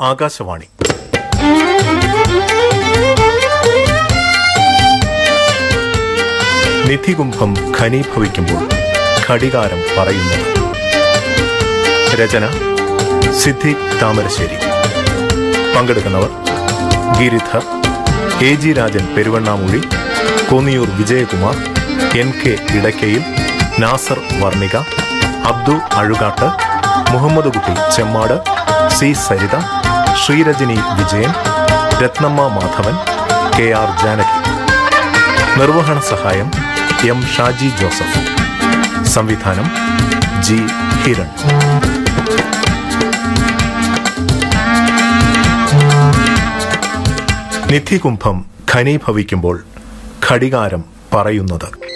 ആകാശവാണി. നിധികുംഭം ഖനീഭവിക്കുമ്പോൾ ഘടികാരം പറയുന്നത്. രചന സിദ്ധി താമരശ്ശേരി. പങ്കെടുക്കുന്നവർ Giridhar A G Rajan Peruvannamuzhi Konniyoor Vijayakumar N K Edakkayil Nasar Varnika Abdu Azhukatt Muhammad Kutty Chemmad C Saritha Sreerajani Vijayan Rathnamma Madhavan K R Janaki. നിർവഹണ സഹായം M Shaji Joseph. സംവിധാനം G Hiran. നിധികുംഭം ഘനീഭവിക്കുമ്പോൾ ഘടികാരം പറയുന്നത്.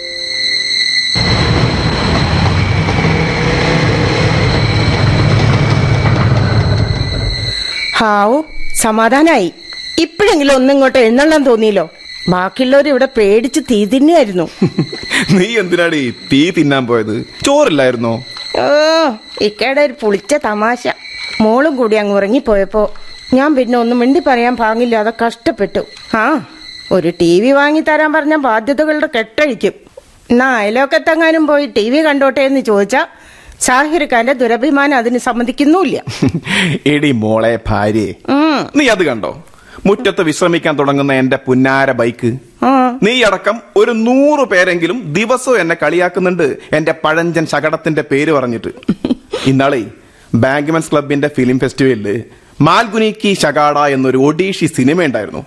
ഹാവു സമാധാനായി. ഇപ്പോഴെങ്കിലും ഒന്നിങ്ങോട്ട് എഴുന്നള്ളാൻ തോന്നിയല്ലോ. ബാക്കിയുള്ളവർ ഇവിടെ പേടിച്ച് തീ തിന്നായിരുന്നു നീ എന്തിനാടി തീ തിന്നാൻ പോയത്? ചോറില്ലായിരുന്നോ? ഓ ഇക്കയുടെ ഒരു പുളിച്ച തമാശ. മോളും കൂടി അങ്ങ് ഉറങ്ങിപ്പോയപ്പോ ഞാൻ പിന്നെ ഒന്നും മിണ്ടി പറയാൻ പാങ്ങില്ലാതെ കഷ്ടപ്പെട്ടു. ആ ഒരു ടി വി വാങ്ങി തരാൻ പറഞ്ഞ ബാധ്യതകളുടെ കെട്ടഴിക്കും. എന്നാ അയലോക്കത്തെങ്ങാനും പോയി ടി വി കണ്ടോട്ടെ എന്ന് ചോദിച്ചാ സാഹിർ ഖാന്റെ ദുരഭിമാനം അതിന് സമ്മതിക്കുന്നുമില്ല. എടി മോളെ ഭാര്യ നീ അത് കണ്ടോ? മുറ്റത്ത് വിശ്രമിക്കാൻ തുടങ്ങുന്ന എന്റെ പുന്നാര ബൈക്ക്. നീ അടക്കം ഒരു നൂറ് പേരെങ്കിലും ദിവസവും എന്നെ കളിയാക്കുന്നുണ്ട് എന്റെ പഴഞ്ചൻ ശകടത്തിന്റെ പേര് പറഞ്ഞിട്ട്. ഇന്നാളെ ബാങ്ക്മെൻസ് ക്ലബിന്റെ ഫിലിം ഫെസ്റ്റിവലിൽ മാൽഗുനി കി ശകാട എന്നൊരു ഒഡീഷി സിനിമ ഉണ്ടായിരുന്നു.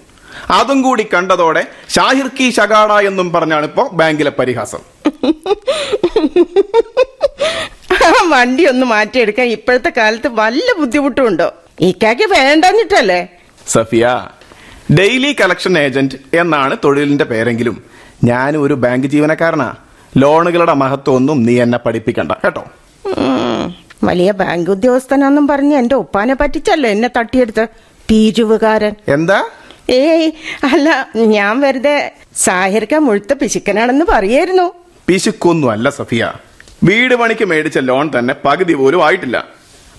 അതും കൂടി കണ്ടതോടെ ഷാഹിർ കി ശകാട എന്നും പറഞ്ഞാണ് ഇപ്പോ ബാങ്കിലെ പരിഹാസം. വണ്ടി ഒന്ന് മാറ്റിയെടുക്കാൻ ഇപ്പോഴത്തെ കാലത്ത് വല്ല ബുദ്ധിമുട്ടുണ്ടോ ഇക്കാക്ക് വേണ്ടഞ്ഞിട്ടല്ലേ സഫിയ ഡെയിലി കളക്ഷൻ ഏജന്റ് എന്നാണ് തൊഴിലിന്റെ പേരെങ്കിലും. ഞാൻ ഒരു ബാങ്ക് ജീവനക്കാരനാ. ലോണുകളുടെ മഹത്വം ഒന്നും നീ എന്നെ പഠിപ്പിക്കണ്ട കേട്ടോ? വലിയ ബാങ്ക് ഉദ്യോഗസ്ഥനാന്നും പറഞ്ഞ് എന്റെ ഒപ്പാനെ പറ്റിച്ചല്ലോ എന്നെ തട്ടിയെടുത്ത്? പീരുവുകാരൻ. എന്താ? ഏയ് അല്ല ഞാൻ വെറുതെ സാഹിർക്ക മുഴുത്ത പിശുക്കനാണെന്ന് പറയായിരുന്നു. പിശുക്കൊന്നും അല്ല സഫിയ. വീട് പണിക്ക് മേടിച്ച ലോൺ തന്നെ പകുതി പോലും ആയിട്ടില്ല.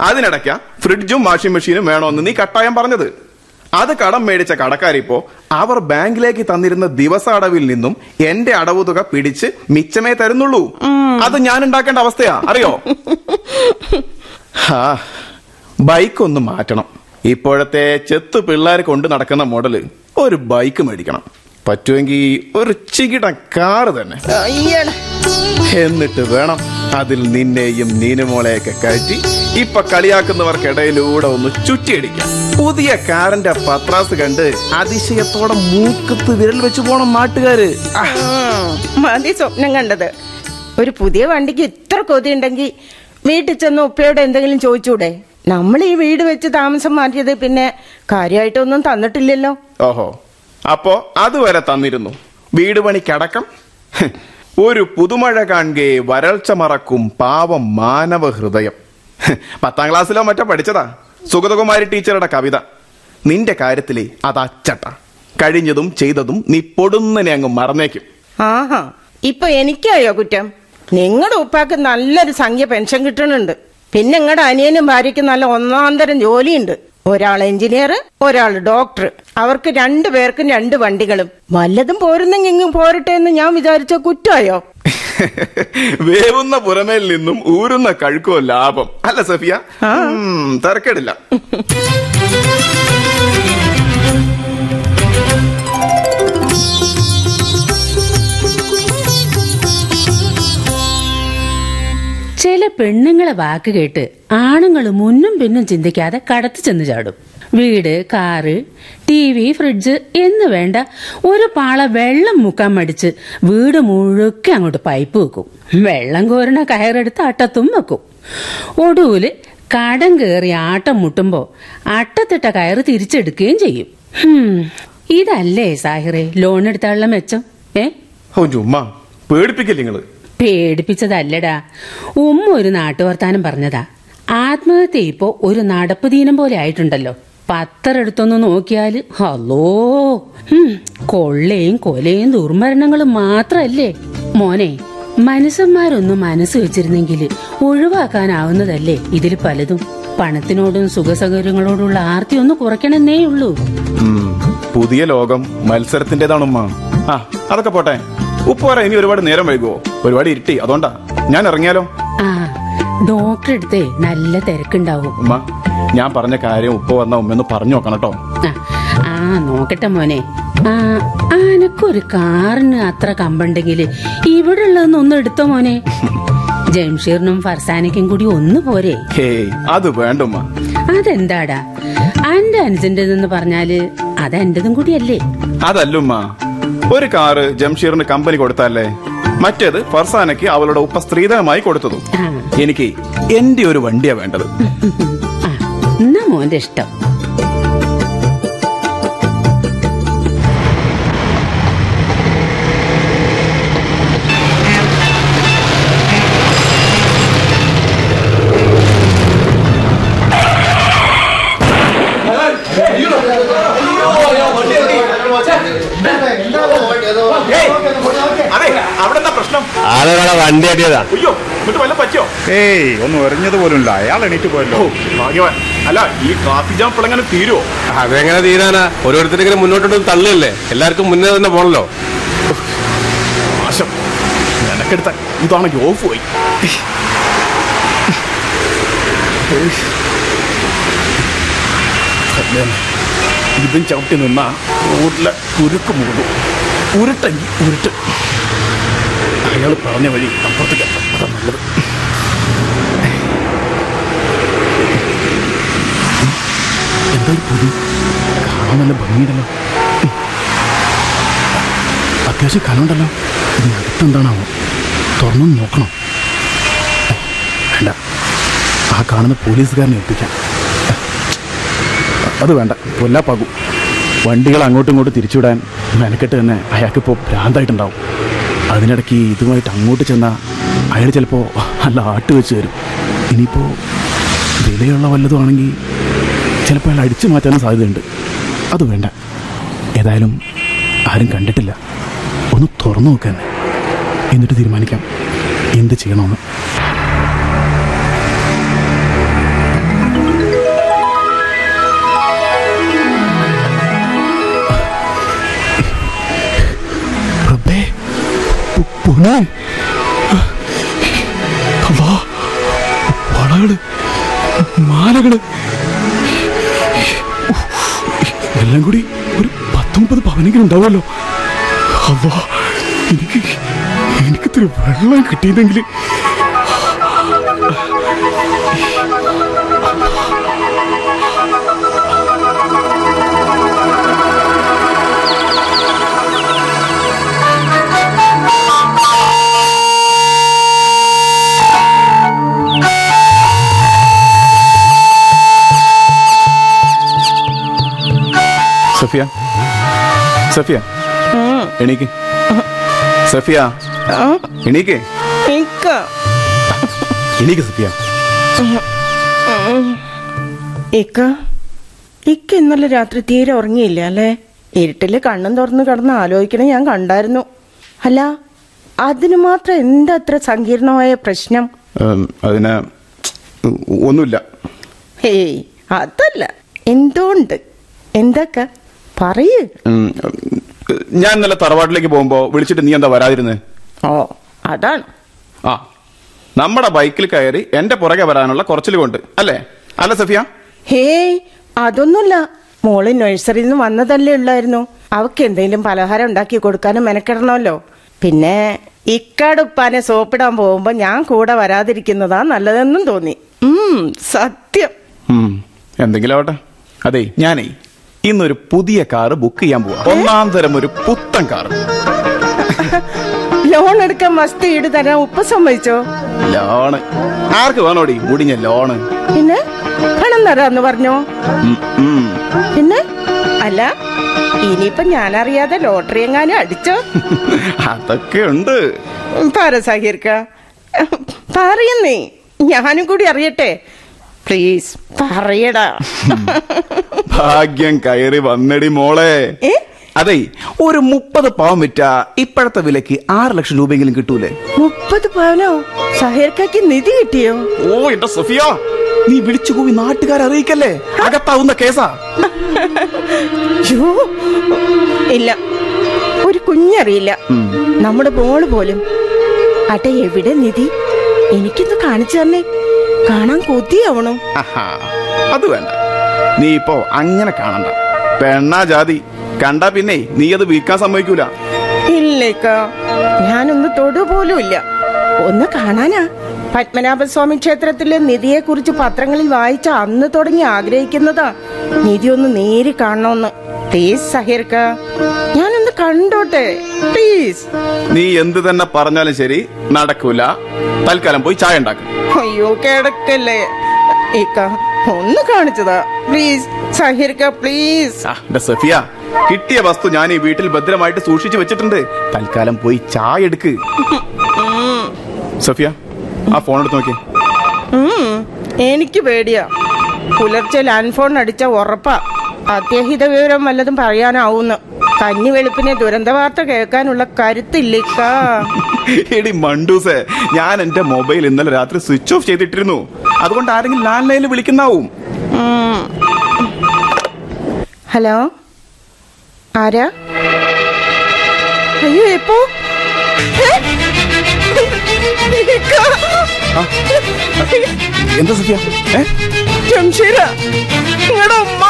അതിനിടയ്ക്ക ഫ്രിഡ്ജും വാഷിംഗ് മെഷീനും വേണമെന്ന് നീ കട്ടായം പറഞ്ഞത്. അത് കടം മേടിച്ച കടക്കാരിപ്പോ അവർ ബാങ്കിലേക്ക് തന്നിരുന്ന ദിവസ അടവിൽ നിന്നും എന്റെ അടവ് തുക പിടിച്ച് മിച്ചമേ തരുന്നുള്ളൂ. അത് ഞാൻ ഉണ്ടാക്കേണ്ട അവസ്ഥയാ. അറിയോ? ഹാ ബൈക്ക് ഒന്ന് മാറ്റണം. ഇപ്പോഴത്തെ ചെത്ത് പിള്ളേർ കൊണ്ട് നടക്കുന്ന മോഡൽ ഒരു ബൈക്ക് മേടിക്കണം. പറ്റുമെങ്കിൽ ഒരു ചികിട കാറ് തന്നെ. എന്നിട്ട് വേണം അതിൽ നിന്നെയും നീനുമോളെയൊക്കെ കയറ്റി ഇപ്പൊ കളിയാക്കുന്നവർക്കിടയിലൂടെ ഒന്ന് ചുറ്റിയടിക്കാം. പുതിയ കാറിന്റെ പത്രാസ് കണ്ട് അതിശയത്തോടെ മൂക്കത്ത് വിരൽ വെച്ച് പോണം നാട്ടുകാര്. മതി സ്വപ്നം കണ്ടത്. ഒരു പുതിയ വണ്ടിക്ക് ഇത്ര കൊതിയുണ്ടെങ്കിൽ വീട്ടിൽ ചെന്ന് ഉപ്പയോട് എന്തെങ്കിലും ചോദിച്ചൂടെ? നമ്മൾ ഈ വീട് വെച്ച് താമസം മാറ്റിയത് പിന്നെ കാര്യമായിട്ടൊന്നും തന്നിട്ടില്ലല്ലോ. ഓഹോ. അപ്പോ അതുവരെ തന്നിരുന്നു. വീട് പണിക്കടക്കം ഒരു പുതുമഴ കാണുകയെ വരൾച്ച മറക്കും പാവം മാനവ ഹൃദയം. പത്താം ക്ലാസ്സിലോ മറ്റോ പഠിച്ചതാ? സുഗതകുമാരി ടീച്ചറുടെ കവിത. നിന്റെ കാര്യത്തിലെ അത് അച്ചട്ട കഴിഞ്ഞതും ചെയ്തതും നീ പൊടുന്നനെ അങ്ങ് മറന്നേക്കും. ആഹാ ഇപ്പൊ എനിക്കായോ കുറ്റം? നിങ്ങളുടെ ഉപ്പാക്ക് നല്ലൊരു സംഖ്യ പെൻഷൻ കിട്ടുന്നുണ്ട് പിന്നെ നിങ്ങളുടെ അനിയനും ഭാര്യയ്ക്ക് നല്ല ഒന്നാന്തരം ജോലിയുണ്ട്. ഒരാൾ എഞ്ചിനീയർ ഒരാൾ ഡോക്ടർ. അവർക്ക് രണ്ടു പേർക്കും രണ്ട് വണ്ടികളും. വല്ലതും പോരുന്നെങ്കിൽ ഇങ്ങ് പോരട്ടെ എന്ന് ഞാൻ വിചാരിച്ച കുറ്റമായോ വേവുന്ന പുറമേൽ നിന്നും ഊരുന്ന കഴുക്കോ ലാഭം. അല്ല സഫിയ? തരക്കേടില്ല. പെണ്ണുങ്ങളെ വാക്ക് കേട്ട് ആണുങ്ങൾ മുന്നും പിന്നും ചിന്തിക്കാതെ കടത്തി ചെന്ന് ചാടും. വീട് കാറ് ടി വി ഫ്രിഡ്ജ് എന്ന് വേണ്ട ഒരു പാള വെള്ളം മുക്കാൻ മടിച്ച് വീട് മുഴുക്കെ അങ്ങോട്ട് പൈപ്പ് വെക്കും. വെള്ളം കോരണ കയറെടുത്ത് അട്ടത്തും വെക്കും. ഒടുവിൽ കടം കയറി ആട്ടം മുട്ടുമ്പോ അട്ടത്തിട്ട കയറ് തിരിച്ചെടുക്കുകയും ചെയ്യും. ഇതല്ലേ സാഹിറെ ലോൺ എടുത്താനുള്ള മെച്ചം? ഏ? ഓ ചുമ്മാ. പേടിപ്പിക്കില്ല നിങ്ങൾ? പേടിപ്പിച്ചതല്ലടാ. ഉമ്മ ഒരു നാട്ടുവർത്താനം പറഞ്ഞതാ. ആത്മഹത്യ ഇപ്പോ ഒരു നടപ്പ് ദീനം പോലെ ആയിട്ടുണ്ടല്ലോ. പത്തരെടുത്തൊന്ന് നോക്കിയാൽ ഹലോ. കൊള്ളയും കൊലയും ദുർമരണങ്ങളും മാത്രല്ലേ? മോനെ മനുഷ്യന്മാരൊന്നും മനസ്സ് വെച്ചിരുന്നെങ്കിൽ ഒഴിവാക്കാനാവുന്നതല്ലേ ഇതിൽ പലതും? പണത്തിനോടും സുഖസൗകര്യങ്ങളോടുള്ള ആർത്തി ഒന്ന് കുറയ്ക്കണമെന്നേ ഉള്ളൂ പുതിയ ലോകം മത്സരത്തിന്റേതാണുമ്മ. ആ അതൊക്കെ പോട്ടെ. ഉപ്പ് ഇനി ഒരുപാട് നേരം വൈകുവോ? ഒരുപാട് ഇരുട്ടി. അതുകൊണ്ടാ. ഞാൻ ഇറങ്ങിയാലോ? ആ ഡോക്ടറെ അടുത്തേ നല്ല തിരക്കുണ്ടാവും. ഉമ്മ ഞാൻ പറഞ്ഞ കാര്യം ഉപ്പ വന്ന ഉമ്മയൊന്ന് പറഞ്ഞു നോക്കണം കേട്ടോ. ആ, നോക്കട്ടെ മോനെ. ആ അനക്കൊരു കാറിന് അത്ര കമ്പുണ്ടെങ്കിൽ ഇവിടെ ഉള്ളതൊന്നും എടുത്തോ മോനെ. ജംഷീറിനും ഫർസാനയ്ക്കും കൂടി ഒന്ന് പോരെ. അത് വേണ്ടുമ്മ അതെന്താടാ? അന്റെ അനുജന്റെ പറഞ്ഞാൽ അതെന്റതും കൂടിയല്ലേ? അതല്ലുമ്മ ഒരു കാറ് ജംഷീറിന് കമ്പനി കൊടുത്താലേ? മറ്റേത് ഫർസാനയ്ക്ക് അവളുടെ ഉപ്പ സ്ത്രീധനമായി കൊടുത്തതും. എനിക്ക് എന്റെ ഒരു വണ്ടിയാ വേണ്ടത്. ആ എന്നാ മോന്റെ ഇഷ്ടം. വണ്ടി അടിയതാ അയ്യോ എന്നിട്ട് വല്ല പറ്റിയോ? ഏയ് ഒന്നും എറിഞ്ഞത് പോലുമില്ല. അയാൾ എണീറ്റ് പോയല്ലോ. ഭാഗ്യവാൻ. അല്ല ഈ ട്രാഫിക് ജാം ഇപ്പോഴെങ്ങനെ തീരുവോ? അതെങ്ങനെ തീരാനാ? ഓരോരുത്തരെങ്കിലും മുന്നോട്ടോട്ട് തള്ളിയല്ലേ? എല്ലാവർക്കും മുന്നേ തന്നെ പോണല്ലോ. നാശം നിനക്കെടുത്ത ഇതാണെങ്കിൽ ഓഫ് പോയി. ഇതും ചവിട്ടി നിന്നാ റോഡിലെ കുരുക്ക് മൂടും. ഉരുട്ടെങ്കിൽ ഉരുട്ട്. അയാൾ പറഞ്ഞ വഴി അപ്പുറത്തേക്ക്. അതാ നല്ലത് എന്താ പുതി കാണാൻ നല്ല ഭംഗിയുണ്ടല്ലോ. അത്യാവശ്യം കനമുണ്ടല്ലോ. ഇതിനകത്ത് എന്താണാവോ തുറന്നു നോക്കണം. വേണ്ട. ആ കാണുന്ന പോലീസുകാരനെ ഏൽപ്പിക്കാം അത് വേണ്ട. കൊല്ലാപ്പാകും വണ്ടികൾ അങ്ങോട്ടും ഇങ്ങോട്ടും തിരിച്ചുവിടാൻ മെനക്കെട്ട് തന്നെ അയാൾക്കിപ്പോൾ ഭ്രാന്തായിട്ടുണ്ടാവും. അതിനിടയ്ക്ക് ഇതുമായിട്ട് അങ്ങോട്ട് ചെന്നാൽ അയാൾ ചിലപ്പോൾ നല്ല ആട്ട് വെച്ച് തരും. ഇനിയിപ്പോൾ വിലയുള്ള വല്ലതും ആണെങ്കിൽ ചിലപ്പോൾ അയാൾ അടിച്ചു മാറ്റാനും സാധ്യതയുണ്ട്. അത് വേണ്ട. ഏതായാലും ആരും കണ്ടിട്ടില്ല. ഒന്ന് തുറന്നു നോക്കാൻ എന്നിട്ട് തീരുമാനിക്കാം. എന്ത് ചെയ്യണമെന്ന്. പു- പുണേ. അല്ലാ, വളകൾ മാലകൾ. എല്ലാം കൂടി ഒരു പത്തൊമ്പത് പവനെങ്കിലും ഉണ്ടാവുമല്ലോ. അല്ലാ എനിക്ക് എനിക്കിത്തിരി വെള്ളം കിട്ടിയതെങ്കിൽ സഫിയ. സഫിയ. എണീക്ക്. സഫിയ. എണീക്ക്. എണീക്ക്. സഫിയ. ഇക്ക ഇക്ക ഇന്നലെ രാത്രി തീരെ ഉറങ്ങിയില്ല അല്ലേ? ഇരുട്ടിൽ കണ്ണും തുറന്ന് കിടന്ന് ആലോചിക്കണ ഞാൻ കണ്ടായിരുന്നു. അല്ല അതിന് മാത്രം എന്താ അത്ര സങ്കീർണമായ പ്രശ്നം? അതിന് ഒന്നുമില്ല. ഹേയ് അതല്ല. എന്തുകൊണ്ട്? എന്താക്ക? പറയ്. ഞാൻ ഇന്നലെ തറവാട്ടിലേക്ക് പോകുമ്പോ വിളിച്ചിട്ട് നീ എന്താ വരാതിരുന്നത് ഓ അതാണ്. ആ. നമ്മുടെ ബൈക്കിൽ കയറി എന്റെ പുറകെ വരാനുള്ള കുറച്ചിൽ കൊണ്ട് അല്ലേ? അല്ല സഫിയ? ഹേ അതൊന്നുമില്ല. മോൾ നഴ്സറിയിൽ നിന്ന് വന്നതല്ലേ ഉള്ളായിരുന്നു. അവക്ക് എന്തെങ്കിലും പലഹാരം ഉണ്ടാക്കി കൊടുക്കാനും മെനക്കെടണമല്ലോ. പിന്നെ ഇക്കാടുപ്പാനെ സോപ്പിടാൻ പോകുമ്പോ ഞാൻ കൂടെ വരാതിരിക്കുന്നതാ നല്ലതെന്നും തോന്നി. സത്യം. എന്തെങ്കിലും ആവട്ടെ. അതെ ഞാനേ ഇന്നൊരു പുതിയ കാറ് ബുക്ക് ചെയ്യാൻ പോവാ. ഒന്നാം തരം ഒരു പുത്തൻ കാറ്. ലോൺ എടുക്കാൻ മസ്തി ഈട് തരാൻ ഉപ്പ സമ്മതിച്ചോ? ലോണ് ആർക്ക് വേണോടി? മുടിഞ്ഞ ലോണ് പിന്നെ? പണം തരാന്ന് പറഞ്ഞോ? ഉം, ഉം. പിന്നെ? അല്ല ഇനിയിപ്പൊ ഞാനറിയാതെ ലോട്ടറി എങ്ങാനും അടിച്ചോ? അതൊക്കെ ഉണ്ട്. പാര സഹീർക്ക. പറയുന്നേ ഞാനും കൂടി അറിയട്ടെ. പ്ലീസ് പറയടാ. ഭാഗ്യം കയറി വന്നടി മോളെ? അതെ ഒരു മുപ്പത് പാവം വിറ്റ ഇപ്പോഴത്തെ വിലക്ക് ആറ് ലക്ഷം രൂപയെങ്കിലും കിട്ടൂലേ? മുപ്പത് പവനോ? സഹേർക്കാക്ക് നിധി കിട്ടിയോ? ഓ എന്റെ സഫിയ നീ വിളിച്ചു കൂവി നാട്ടുകാരെ അറിയിക്കല്ലേ? അകത്താവുന്ന കേസാ. ഇല്ല ഒരു കുഞ്ഞറിയില്ല. നമ്മുടെ മോൾ പോലും. അട്ടെ എവിടെ നിധി? എനിക്കൊന്ന് കാണിച്ചു തന്നെ. കാണാൻ കൊതിയാവണം. അത് വേണ്ട. നീ ഇപ്പോ അങ്ങനെ കാണണ്ട. പെണ്ണാ ജാതി കണ്ടാ പിന്നെ നീ അത് വിൽക്കാൻ സമ്മതിക്കൂല. ഇല്ലേക്കാ ഞാനൊന്ന് തൊടു പോലും ഇല്ല ഒന്ന് കാണാനാ. പത്മനാഭസ്വാമി ക്ഷേത്രത്തിലെ നിധിയെ കുറിച്ച് പത്രങ്ങളിൽ വായിച്ച അന്ന് തുടങ്ങി ആഗ്രഹിക്കുന്നതാ നിധി ഒന്ന് നേരി കാണണമെന്ന് പ്ലീസ് സഹീർക്ക. ഞാനൊന്ന് കണ്ടോട്ടെ. പ്ലീസ് നീ എന്ത് തന്നെ പറഞ്ഞാലും ശരി നടക്കൂല. തൽക്കാലം പോയി ചായ ഉണ്ടാക്കും. അയ്യോ കിടക്കല്ലേ. ഇക്ക ഒന്ന് കാണിച്ചതാ. പ്ലീസ് സഹീർക്ക പ്ലീസ് സഫിയ കിട്ടിയ വസ്തു ഞാൻ ഈ വീട്ടിൽ ഭദ്രമായിട്ട് സൂക്ഷിച്ചു വെച്ചിട്ടുണ്ട്. തൽക്കാലം പോയി ചായ എടുക്ക്. സഫിയ ആ ഫോൺ എടുത്ത് നോക്കി. എനിക്ക് പേടിയാ. പുലർച്ചെ ലാൻഡ് ഫോൺ അടിച്ച ഉറപ്പാ. അത്യഹിത വിവരം വല്ലതും പറയാനാവുന്നു. കഞ്ഞി വെളുപ്പിനെ ദുരന്ത വാർത്ത കേൾക്കാനുള്ള കരുത്തില്ലിക്ക. എടി മണ്ടൂസേ ഞാൻ എന്റെ മൊബൈൽ ഇന്നലെ രാത്രി സ്വിച്ച് ഓഫ് ചെയ്തിട്ടിരുന്നു. അതുകൊണ്ട് ആരെങ്കിലും ലാൻഡ് ലൈനിൽ വിളിക്കുന്നാവും ഹലോ? ആരാ? അയ്യോ എപ്പോ. എന്താ സത്യ ജംഷീര നിങ്ങളുടെ ഉമ്മ.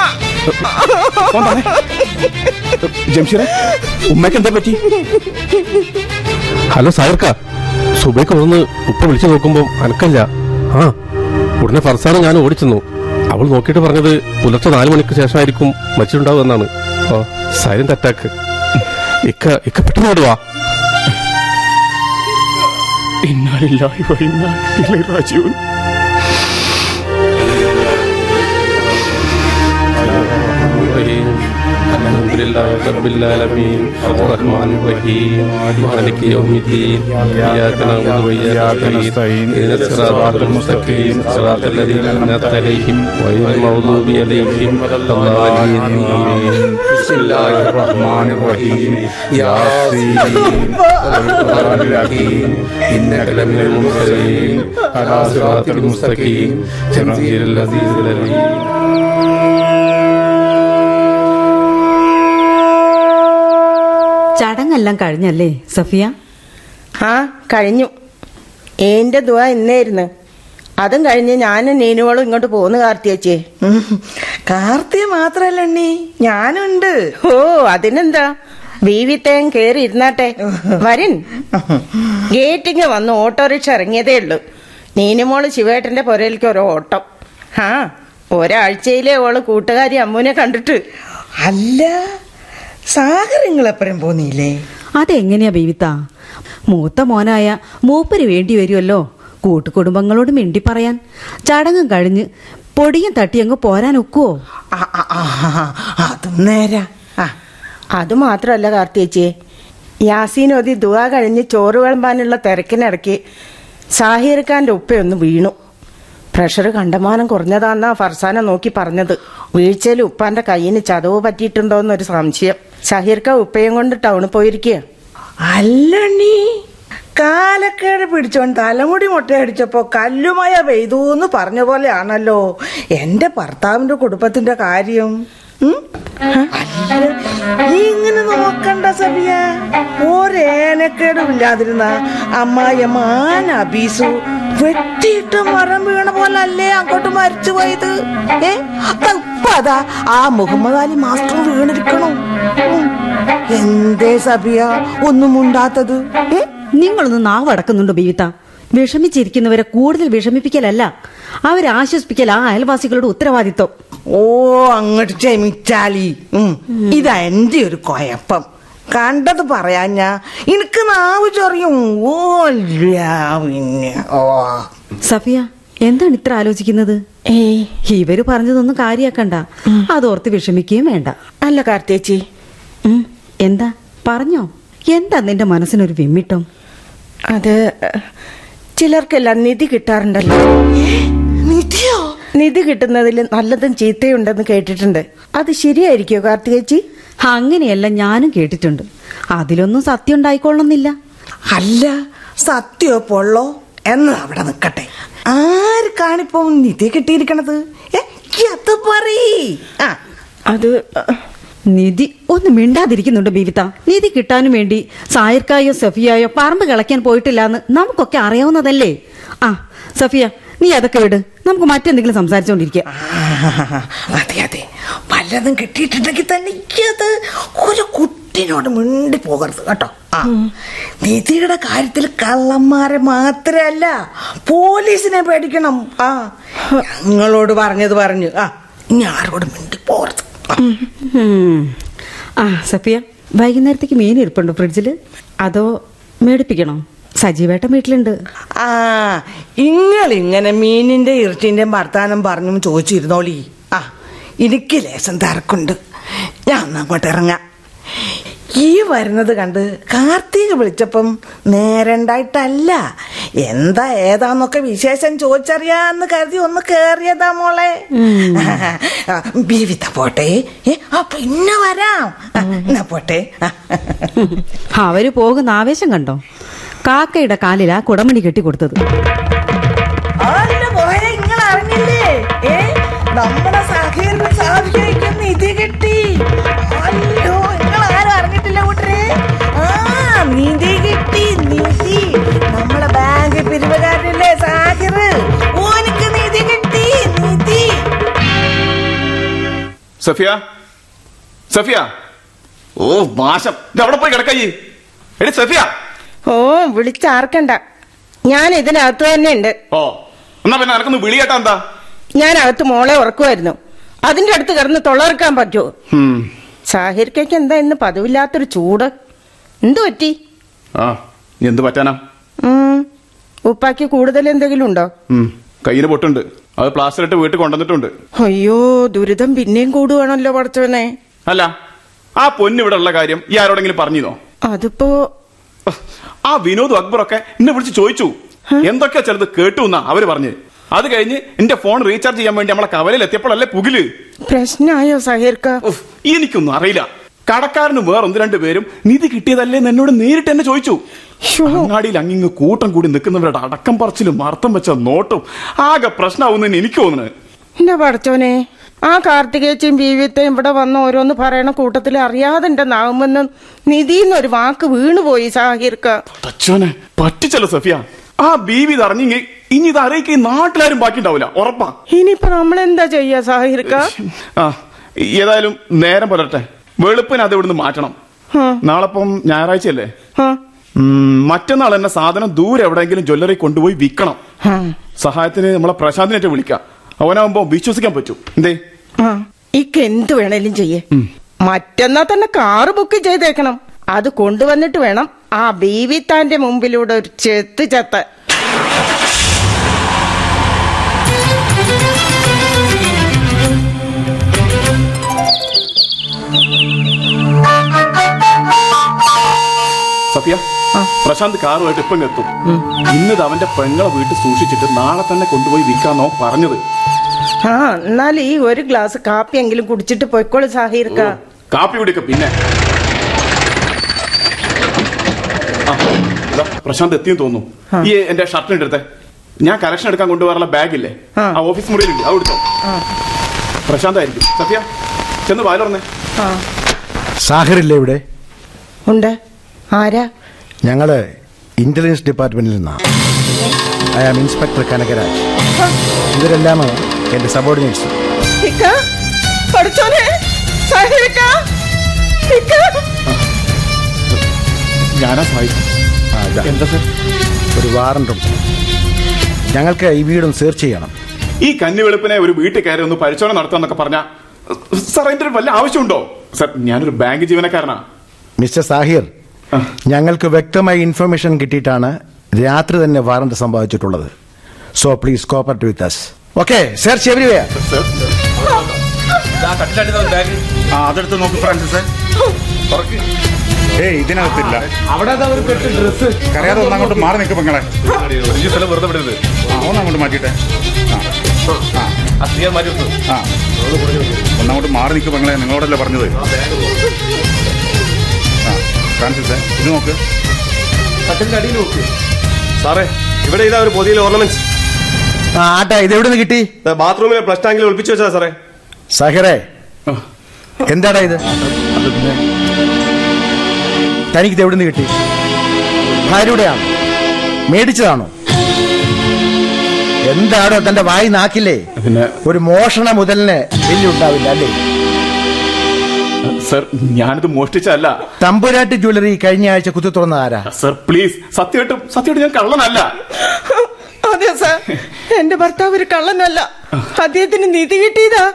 ജംഷീര ഉമ്മയ്ക്ക് എന്താ പറ്റി? ഹലോ സായർക്ക. സുബൈക്ക് ഒന്ന് ഉപ്പ വിളിച്ചു നോക്കുമ്പോ അനക്കല്ല. ആ ഉടനെ ഫർസാന ഞാൻ ഓടിച്ചെന്നു. അവൾ നോക്കിയിട്ട് പറഞ്ഞത് പുലർച്ചെ നാലു മണിക്ക് ശേഷമായിരിക്കും മച്ചിട്ടുണ്ടാവും എന്നാണ്. Oh silent attack. ഇക്ക ഇക്ക പെട്ടെന്ന് ഓടുവാ. ഇന്നാലില്ലാഹി വ ഇന്നാ الحمد لله رب العالمين الرحمن الرحيم مالك يوم الدين إياك نعبد وإياك نستعين اهدنا الصراط المستقيم صراط الذين أنعمت عليهم غير المغضوب عليهم ولا الضالين بسم الله الرحمن الرحيم ياسين والقرآن الحكيم إنك لمن المرسلين على صراط المستقيم تنزيل العزيز العليم ചടങ്ങെല്ലാം കഴിഞ്ഞല്ലേ സഫിയ? ആ കഴിഞ്ഞു. എന്റെ ദുവ ഇന്നായിരുന്നു. അതും കഴിഞ്ഞ് ഞാനും നീനുവളും ഇങ്ങോട്ട് പോന്നു കാർത്തിയച്ചേ. കാർത്തിയ മാത്രല്ല എണ്ണി ഞാനുണ്ട്. ഓ അതിനെന്താ? വീവിത്തേം കേറി ഇരുന്നാട്ടെ. വരൻ. ഗേറ്റിങ് വന്ന് ഓട്ടോറിക്ഷ ഇറങ്ങിയതേ ഉള്ളൂ. നീനുമോൾ ശിവേട്ടന്റെ പുരയിലേക്ക് ഒരു ഓട്ടം. ആ ഒരാഴ്ചയിലെ ഓൾ കൂട്ടുകാരി അമ്മുവിനെ കണ്ടിട്ട്. അല്ല സാഗരങ്ങളെപ്പരം പോന്നില്ലേ? അതെങ്ങനെയാ ബീവിത്ത? മൂത്ത മോനായ മൂപ്പര് വേണ്ടി വരുമല്ലോ കൂട്ടുകുടുംബങ്ങളോട് മിണ്ടി പറയാൻ. ചടങ്ങും കഴിഞ്ഞ് പൊടിയും തട്ടി അങ്ങ് പോരാൻ ഒക്കുവോ? ആ, ആ, ആ, ആ, അതും നേരാ. ആ. അത് മാത്രമല്ല കാർത്തിയേച്ചിയെ. യാസീൻ ഒതി ദുവാ കഴിഞ്ഞ് ചോറ് വിളമ്പാനുള്ള തിരക്കിനിടയ്ക്ക് സാഹിർ ഖാന്റെ ഉപ്പയൊന്ന് വീണു. പ്രഷർ കണ്ടമാനം കുറഞ്ഞതാന്നാ ഫർസാന നോക്കി പറഞ്ഞത്. വീഴ്ചയിൽ ഉപ്പാന്റെ കയ്യിന് ചതവ് പറ്റിയിട്ടുണ്ടോന്നൊരു സംശയം. ഖാൻ ഉപ്പയും കൊണ്ട് ടൗണിൽ പോയിരിക്കുക അല്ലണി കാലക്കേട് പിടിച്ചോണ്ട് തലമുടി മുട്ടയടിച്ചപ്പോ കല്ലുമയ പെയ്തൂന്ന് പറഞ്ഞ പോലെയാണല്ലോ. എന്റെ ഭർത്താവിന്റെ കുടുംബത്തിന്റെ കാര്യം. ഇങ്ങനെ നോക്കണ്ട സബിയ. ഒരേനക്കേടും ഇല്ലാതിരുന്ന അമ്മായിയമ്മ നബീസു വെട്ടിയിട്ട് മരം വീണ അല്ലേ അങ്ങോട്ട് മരിച്ചു പോയത്. ഏ? അതാ ആ മുഹമ്മദ് അലി മാസ്റ്റർ വീണിരിക്കണോ. എന്തേ സബിയ ഒന്നും ഉണ്ടാത്തത് ഏ? നിങ്ങളൊന്ന് നാവ് അടക്കുന്നുണ്ടോ ബീവിത്ത? വിഷമിച്ചിരിക്കുന്നവരെ കൂടുതൽ വിഷമിപ്പിക്കലല്ല. അവരെ ആശ്വസിപ്പിക്കൽ ആ അയൽവാസികളുടെ ഉത്തരവാദിത്വം. ഓ അങ്ങോട്ട് ക്ഷമിച്ചാലി. ഇതാ എന്റെ ഒരു കുഴപ്പം. കണ്ടത് പറയാഞ്ഞ എനിക്ക് നാവ് ചൊറിയും. ഓ ഇല്ല പിന്നെ. ഓ. സഫിയ എന്താണ് ഇത്ര ആലോചിക്കുന്നത്? ഏയ് ഇവർ പറഞ്ഞതൊന്നും കാര്യാക്കണ്ട. അതോർത്ത് വിഷമിക്കുകയും വേണ്ട. അല്ല കാർത്തേച്ചി. എന്താ? പറഞ്ഞോ. എന്താ നിന്റെ മനസ്സിനൊരു വിമ്മിട്ടം? അത് ചിലർക്കെല്ലാം നിധി കിട്ടാറുണ്ടല്ലോ. നിധിയോ? നിധി കിട്ടുന്നതിൽ നല്ലതും ചീത്തയുണ്ടെന്ന് കേട്ടിട്ടുണ്ട്. അത് ശരിയായിരിക്കോ കാർത്തികേച്ചി? അങ്ങനെയല്ല ഞാനും കേട്ടിട്ടുണ്ട്. അതിലൊന്നും സത്യം ഉണ്ടായിക്കൊള്ളുന്നില്ല അല്ല സത്യോ പൊള്ളോ എന്ന് അവിടെ നിക്കട്ടെ ആർക്കാണിപ്പം നിധി കിട്ടിയിരിക്കണത്? അത് നിധി ഒന്ന് മിണ്ടാതിരിക്കുന്നുണ്ട് ബീവിത. നിധി കിട്ടാനും വേണ്ടി സായിർക്കായോ സഫിയായോ പറമ്പ് കിളയ്ക്കാൻ പോയിട്ടില്ലാന്ന് നമുക്കൊക്കെ അറിയാവുന്നതല്ലേ? ആ സഫിയ നീ അതൊക്കെ വിട്. നമുക്ക് മറ്റെന്തെങ്കിലും സംസാരിച്ചുകൊണ്ടിരിക്കാം ആ, അതെ അതെ. വല്ലതും കിട്ടിയിട്ടുണ്ടെങ്കിൽ തന്നെ അത് ഒരു കുട്ടിനോട് മിണ്ടി പോകരുത് കേട്ടോ. ആ നിധിയുടെ കാര്യത്തിൽ കള്ളന്മാരെ മാത്രല്ല പോലീസിനെ പേടിക്കണം. ആ ഞങ്ങളോട് പറഞ്ഞത് പറഞ്ഞു. ആ ഇനി ആരോട് മിണ്ടി പോകരുത്. ആ. സഫിയ വൈകുന്നേരത്തേക്ക് മീൻ ഇരിപ്പുണ്ടോ ഫ്രിഡ്ജിൽ അതോ മേടിപ്പിക്കണോ? സജീവേട്ടൻ വീട്ടിലുണ്ട്. ആ ഇങ്ങളിങ്ങനെ മീനിന്റെ ഇറച്ചിന്റെ വർത്താനം പറഞ്ഞും ചോദിച്ചിരുന്നോളി. ആ എനിക്ക് ലേശം തിരക്കുണ്ട്. ഞാൻ അങ്ങോട്ട് ഇറങ്ങാം. ഈ വരുന്നത് കണ്ട് കാർത്തിക് വിളിച്ചപ്പം നേരണ്ടായിട്ടല്ല. എന്താ ഏതാന്നൊക്കെ വിശേഷം ചോദിച്ചറിയാന്ന് കരുതി ഒന്ന് കേറിയതാ മോളെ. ബീവിത പോട്ടെ. ആ പിന്നെ വരാം. എന്നാ പോട്ടെ. അവർ പോകുന്ന ആവേശം കണ്ടോ? കാക്കയുടെ കാലിലാ കുടമണി കെട്ടി കൊടുത്തത്. നിങ്ങൾ അറിഞ്ഞില്ലേ നമ്മുടെ സഹകരണ സാധിക്കുന്ന നിധി കിട്ടി. നിധി നിധി നമ്മളെ ബാങ്ക് പിരിവുകാരനല്ലേ സാഹിർ? ഓനിക്ക് നിധി കിട്ടി നിധി സഫിയ സഫിയ. ഓ നാശം ഇത് അവിടെ പോയി കിടക്കയ്യേ എടി സഫിയ. ഓ വിളിച്ചാർക്കണ്ട. ഞാൻ ഇതിനകത്ത് തന്നെ ഉണ്ട് ഓ എന്നാ പിന്നെ എനക്കൊന്ന് വിളിയേട്ടാ എന്താ? ഞാൻ അകത്ത് മോളെ ഉറക്കുമായിരുന്നു. അതിന്റെ അടുത്ത് കിടന്ന് തൊള്ളർക്കാൻ പറ്റുമോ. സാഹിർക്കയ്ക്ക് എന്താ ഇന്ന് പതിവില്ലാത്തൊരു ചൂട്? എന്തു പറ്റി? ആ. എന്ത് പറ്റാനാ. ഉപ്പാക്ക് കൂടുതൽ എന്തെങ്കിലും ഉണ്ടോ. കയ്യിന് പൊട്ടുണ്ട്. അത് പ്ലാസ്റ്റർ ഇട്ട് വീട്ടിൽ കൊണ്ടുവന്നിട്ടുണ്ട്. അയ്യോ ദുരിതം പിന്നെയും കൂടുവാണല്ലോ പഠിച്ചവനെ അല്ല ആ പൊന്നു ഇവിടെ ഉള്ള കാര്യം ഈ ആരോടെങ്കിലും പറഞ്ഞിരുന്നോ? അതിപ്പോ ആ വിനോദ് അക്ബറൊക്കെ എന്നെ വിളിച്ച് ചോദിച്ചു. എന്തൊക്കെയാ ചിലത് കേട്ടു എന്നാ അവർ പറഞ്ഞു. അത് കഴിഞ്ഞ് എന്റെ ഫോൺ റീചാർജ് ചെയ്യാൻ വേണ്ടി നമ്മളെ കവലയിൽ എത്തിയപ്പോഴല്ലേ പുകിൽ. പ്രശ്നമായോ സഹീർക്ക? എനിക്കൊന്നും അറിയില്ല. കടക്കാരന് വേറെ ഒന്ന് രണ്ട് പേരും നിധി കിട്ടിയതല്ലേ എന്ന് എന്നോട് നേരിട്ട് എന്നെ ചോദിച്ചു. അങ്ങാടിയിൽ അങ്ങിങ്ങ് കൂട്ടം കൂടി നിൽക്കുന്നവരുടെ അടക്കം പറച്ചിലും അർത്ഥം വെച്ച നോട്ടും ആകെ പ്രശ്നമാവുന്നതിന് എനിക്ക് തോന്നുന്നു. എന്റെ പഠിച്ചോനെ ആ കാർത്തികേച്ചിയും ബീവിയത്തെയും ഇവിടെ വന്ന ഓരോന്ന് പറയണ കൂട്ടത്തിൽ അറിയാതെ എന്റെ നാവുമെന്ന് നിധിന്നൊരു വാക്ക് വീണുപോയി സാഹിർക്ക്. തച്ചോനെ പറ്റിച്ചല്ലോ സഫിയ. ആ ബീവി അറിഞ്ഞിങ്ങി ഇനി ഇത് അറിയിക്കുക നാട്ടിലാരും ബാക്കി ഉണ്ടാവില്ല ഉറപ്പാ. ഇനിയിപ്പോ നമ്മളെന്താ ചെയ്യാ സാഹിർക്ക? ഏതായാലും നേരം പുലരട്ടെ വെളുപ്പിന് അത് ഇവിടുന്ന് മാറ്റണം. നാളെപ്പം ഞായറാഴ്ചയല്ലേ? മറ്റന്നാൾ എന്നെ സാധനം ദൂരെ എവിടെയെങ്കിലും ജ്വല്ലറി കൊണ്ടുപോയി വിൽക്കണം. സഹായത്തിന് നമ്മളെ പ്രശാന്തിനായിട്ട് വിളിക്കാം. അവനാവുമ്പോ വിശ്വസിക്കാൻ പറ്റൂ. എന്തേ. ഇക്ക് എന്ത് വേണേലും ചെയ്യേ. മറ്റന്നാ തന്നെ കാറ് ബുക്ക് ചെയ്തേക്കണം. അത് കൊണ്ടുവന്നിട്ട് വേണം ആ ബീവിത്താന്റെ മുമ്പിലൂടെ ഒരു ചെത്ത് ചെത്ത്. സഫിയ പ്രശാന്ത് കാറുമായിട്ട് ഇപ്പം എത്തും. ഇന്നത് അവന്റെ പെങ്ങളെ വീട്ടിൽ സൂക്ഷിച്ചിട്ട് നാളെ തന്നെ കൊണ്ടുപോയി വിൽക്കാന്നോ പറഞ്ഞത്. ആ എന്നാൽ ഈ ഒരു ഗ്ലാസ് കാപ്പിയെങ്കിലും കുടിച്ചിട്ട് പൊയ്ക്കോളൂ സാഹിർക്ക. കാപ്പി കുടിക്ക പിന്നെ. ആ, പ്രശാന്ത് എത്തിയെന്ന് തോന്നുന്നു. ഈ എന്റെ ഷർട്ടിന് എടുത്തേ ഞാൻ കലക്ഷൻ എടുക്കാൻ കൊണ്ടുപോകാനുള്ള ബാഗില്ലേ ആ. ഓഫീസ് മുറിയിലുണ്ട് അത് എടുത്തോ. പ്രശാന്ത് ആയിരിക്കും സത്യ ചെന്ന് വാലുറന്നേ ആ സാഹിറില്ലേ ഇവിടെ? ഉണ്ട്. ആരാ? ഞങ്ങൾ ഇന്റലിജൻസ് ഡിപ്പാർട്ട്മെന്റിൽ നിന്നാണ് ഐ ആം. ഇൻസ്പെക്ടർ കനകരാജ് ഇവരെല്ലാം എന്റെ സബോർഡിനേറ്റ്സ് ഞാനാ സഹായിക്കും എന്താ സർ? ഒരു വാറണ്ട് ഞങ്ങൾക്ക് ഈ വീടും സെർച്ച് ചെയ്യണം. ഈ കന്നി വെളുപ്പിനെ ഒരു വീട്ടിൽ കയറി ഒന്ന് പരിശോധന നടത്താന്നൊക്കെ പറഞ്ഞ സാർ അതിന്റെ ഒരു വല്ല ആവശ്യമുണ്ടോ? സാർ ഞാനൊരു ബാങ്ക് ജീവനക്കാരനാ. മിസ്റ്റർ സാഹിർ ഞങ്ങൾക്ക് വ്യക്തമായ ഇൻഫർമേഷൻ കിട്ടിയിട്ടാണ് രാത്രി തന്നെ വാറണ്ട് സംഭവിച്ചിട്ടുള്ളത്. So please cooperate with us okay search everywhere അതെടുത്ത് നോക്ക് ഫ്രാൻസിസ്. ഏയ് ഇതിനകത്തില്ല. അവിടെ കറിയാതെ ഒന്നങ്ങോട്ട് മാറി നിൽക്കും പെങ്ങളെ. വെറുതെ വിടരുത്. ആ വെച്ചു ആ. ഒന്നങ്ങോട്ട് മാറി നിൽക്കും പെങ്ങളെ നിങ്ങളോടല്ലേ പറഞ്ഞത്? ആ ഇത് നോക്ക്. സാറേ ഇവിടെ ഇതാ ഒരു പൊതിയിൽ ഓർണമെന്റ്സ് ആട്ടെ ആട്ടാ ഇത് എവിടെ നിന്ന് കിട്ടി ബാത്റൂമിലെ പ്ലസ് ടാങ്കിൽ ഒളിപ്പിച്ചു വെച്ചതാ സാറേ. സാഹിറേ എന്താടാ ഇത്? തനിക്ക് ഇത് എവിടെ നിന്ന് കിട്ടി? ഭാര്യയുടെയാണോ? മേടിച്ചതാണോ? എന്താണോ തന്റെ വായി നാക്കില്ലേ? പിന്നെ ഒരു മോഷണ മുതലിന് ബില്ലുണ്ടാവില്ല അല്ലേ? സർ ഞാനിത് മോഷ്ടിച്ചല്ല തമ്പുരാട്ടി ജ്വല്ലറി കഴിഞ്ഞ ആഴ്ച കുത്തി തുറന്ന ആരാ? സർ പ്ലീസ് സത്യമായിട്ടും സത്യമായിട്ടും ഞാൻ കള്ളനല്ല. അതെ സാർ. എന്റെ ഭർത്താവ് ഒരു കള്ളനല്ല. അദ്ദേഹത്തിന് നിധി കിട്ടിയതാ.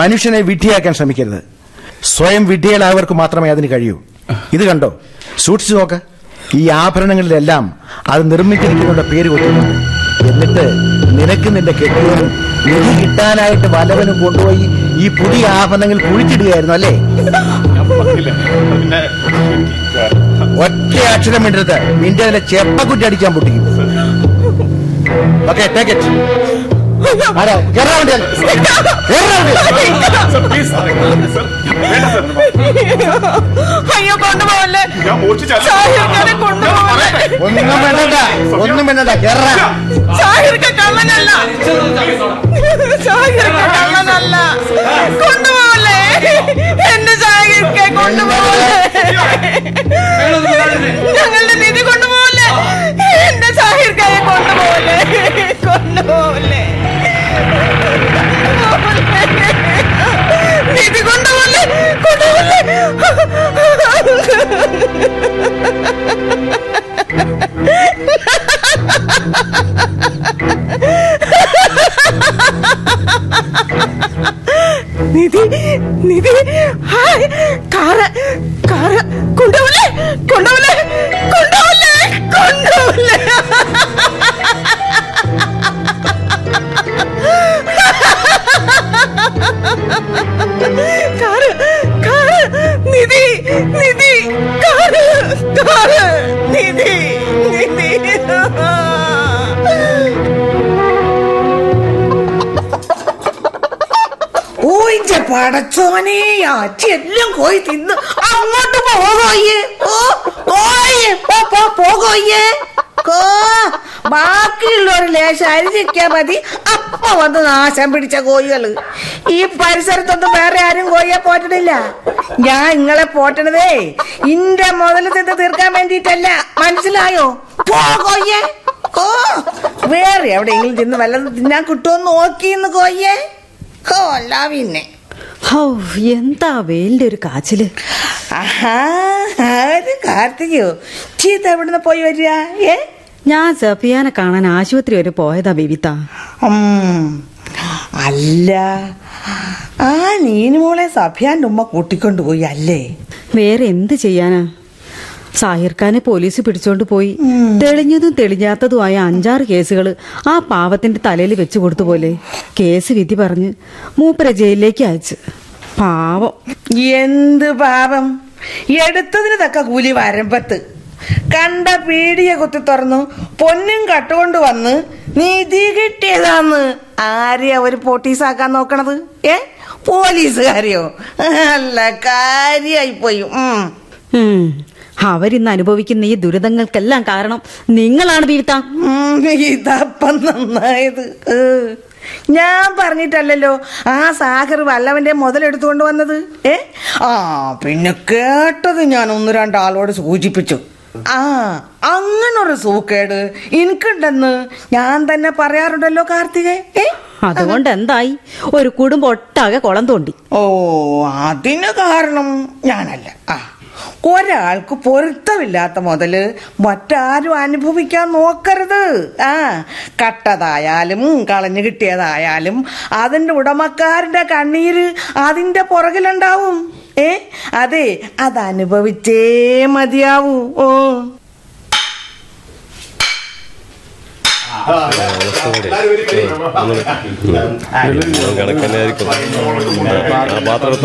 മനുഷ്യനെ വിഡ്ഢിയാക്കാൻ ശ്രമിക്കരുത്. സ്വയം വിഡ്ഢികളായവർക്ക് മാത്രമേ അതിന് കഴിയൂ. ഇത് കണ്ടോ? സൂക്ഷിച്ചു നോക്ക്. ഈ ആഭരണങ്ങളിലെല്ലാം അത് നിർമ്മിച്ചിരിക്കുന്നവരുടെ പേര് കൊടുക്കുന്നു എന്നിട്ട് നിനക്ക് നിന്റെ കെട്ടിയവനും നിധി കിട്ടാനായിട്ട് വലവനും കൊണ്ടുപോയി ഈ പുതിയ ആഭരണങ്ങൾ കുഴിച്ചിടുകയായിരുന്നു അല്ലേ? ഒറ്റ അക്ഷരം മിണ്ടരുത്. നിന്റെ അതിലെ ചെപ്പക്കുറ്റി അടിക്കാൻ പൊട്ടിക്കും. ഓക്കെ ടേക്ക് ഇറ്റ് വേണ്ട അയ്യോ കൊണ്ടുപോകല്ലേ ഒന്നും വേണ്ട ഒന്നും വേണ്ടണ്ട കേറാ സാഹിർക്ക് കള്ളനല്ല. സാഹിർക്ക് കള്ളനല്ല. കൊണ്ടുപോകല്ലേ എന്റെ സാഹിർക്കെ കൊണ്ടുപോകല്ലേ പടച്ചോനെ അച്ഛെല്ലാം കോയി തിന്ന് അങ്ങോട്ട് പോകോയ്യേ ഓ കോയേ പോ പോ പോകോയ്യേ കോ ബാക്കിയുള്ളവർ ലേശം അരിഞ്ഞിക്കാ മതി. അപ്പ വന്ന് നാശം പിടിച്ച കോഴികൾ. ഈ പരിസരത്തൊന്നും വേറെ ആരും കോഴിയെ പോറ്റണില്ല. ഞാൻ നിങ്ങളെ പോറ്റണതേ ഇന്റെ മുതൽ തിന്ന് തീർക്കാൻ വേണ്ടിയിട്ടല്ല. മനസ്സിലായോ? പോകോയ്യേ ഓ വേറെ എവിടെയെങ്കിലും തിന്ന് വല്ലതും തിന്നാൻ കിട്ടുമോ നോക്കിന്ന് കോയ്യേ കോല്ല പിന്നെ. ഹൗ എന്താ വെയിലിന്റെ ഒരു കാച്ചിൽ? ആര് കാർത്തികയോ? ചീത്ത എവിടുന്ന് പോയി വരിക? ഏ? ഞാൻ സഫിയാനെ കാണാൻ ആശുപത്രി വരെ പോയതാ ബിബിത്ത അല്ല ആ നീനുമോളെ സഫിയാന്റെ ഉമ്മ കൂട്ടിക്കൊണ്ടുപോയി അല്ലേ? വേറെ എന്ത് ചെയ്യാനാ? സാഹിർ ഖാനെ പോലീസ് പിടിച്ചോണ്ട് പോയി. തെളിഞ്ഞതും തെളിഞ്ഞാത്തതുമായ അഞ്ചാറ് കേസുകൾ ആ പാവത്തിന്റെ തലയിൽ വെച്ചു കൊടുത്തു പോലെ. കേസ് വിധി പറഞ്ഞ് മൂപ്പര ജയിലിലേക്ക് അയച്ചു. പാവം. എന്ത് പാപം? എടുത്തതിന് തക്ക കൂലി വരമ്പത്ത്. കണ്ട പീടിയ കുത്തി തുറന്നു പൊന്നും കട്ടുകൊണ്ട് വന്ന് നിധി കിട്ടിയതാന്ന്. ആരെയാ ഒരു പോട്ടീസാക്കാൻ നോക്കണത്? ഏ? പോലീസുകാരെയോ? അല്ല കാര്യായി പോയി ഉം. ഉം. അവരിന്ന് അനുഭവിക്കുന്ന ഈ ദുരിതങ്ങൾക്കെല്ലാം കാരണം നിങ്ങളാണ് ഉം, ഇതപ്പം നന്നായത്. ഏ. ഞാൻ പറഞ്ഞിട്ടല്ലല്ലോ ആ സാഗർ വല്ലവന്റെ മുതലെടുത്തുകൊണ്ട് വന്നത്. ഏ? ആ പിന്നെ കേട്ടത് ഞാൻ ഒന്ന് രണ്ടാളോട് സൂചിപ്പിച്ചു. ആ അങ്ങനൊരു സൂക്കേട് എനിക്കുണ്ടെന്ന് ഞാൻ തന്നെ പറയാറുണ്ടല്ലോ കാർത്തികേ. ഏ? അതുകൊണ്ട് എന്തായി? ഒരു കുടുംബം ഒട്ടാകെ കുളം തോണ്ടി. ഓ അതിന് കാരണം ഞാനല്ല. ആ. ഒരാൾക്ക് പൊരുത്തമില്ലാത്ത മുതൽ മറ്റാരും അനുഭവിക്കാൻ നോക്കരുത്. ആ കട്ടതായാലും കളഞ്ഞു കിട്ടിയതായാലും അതിന്റെ ഉടമക്കാരന്റെ കണ്ണീര് അതിന്റെ പുറകിലുണ്ടാവും. ഏ അതെ അതനുഭവിച്ചേ മതിയാവൂ. ഓ.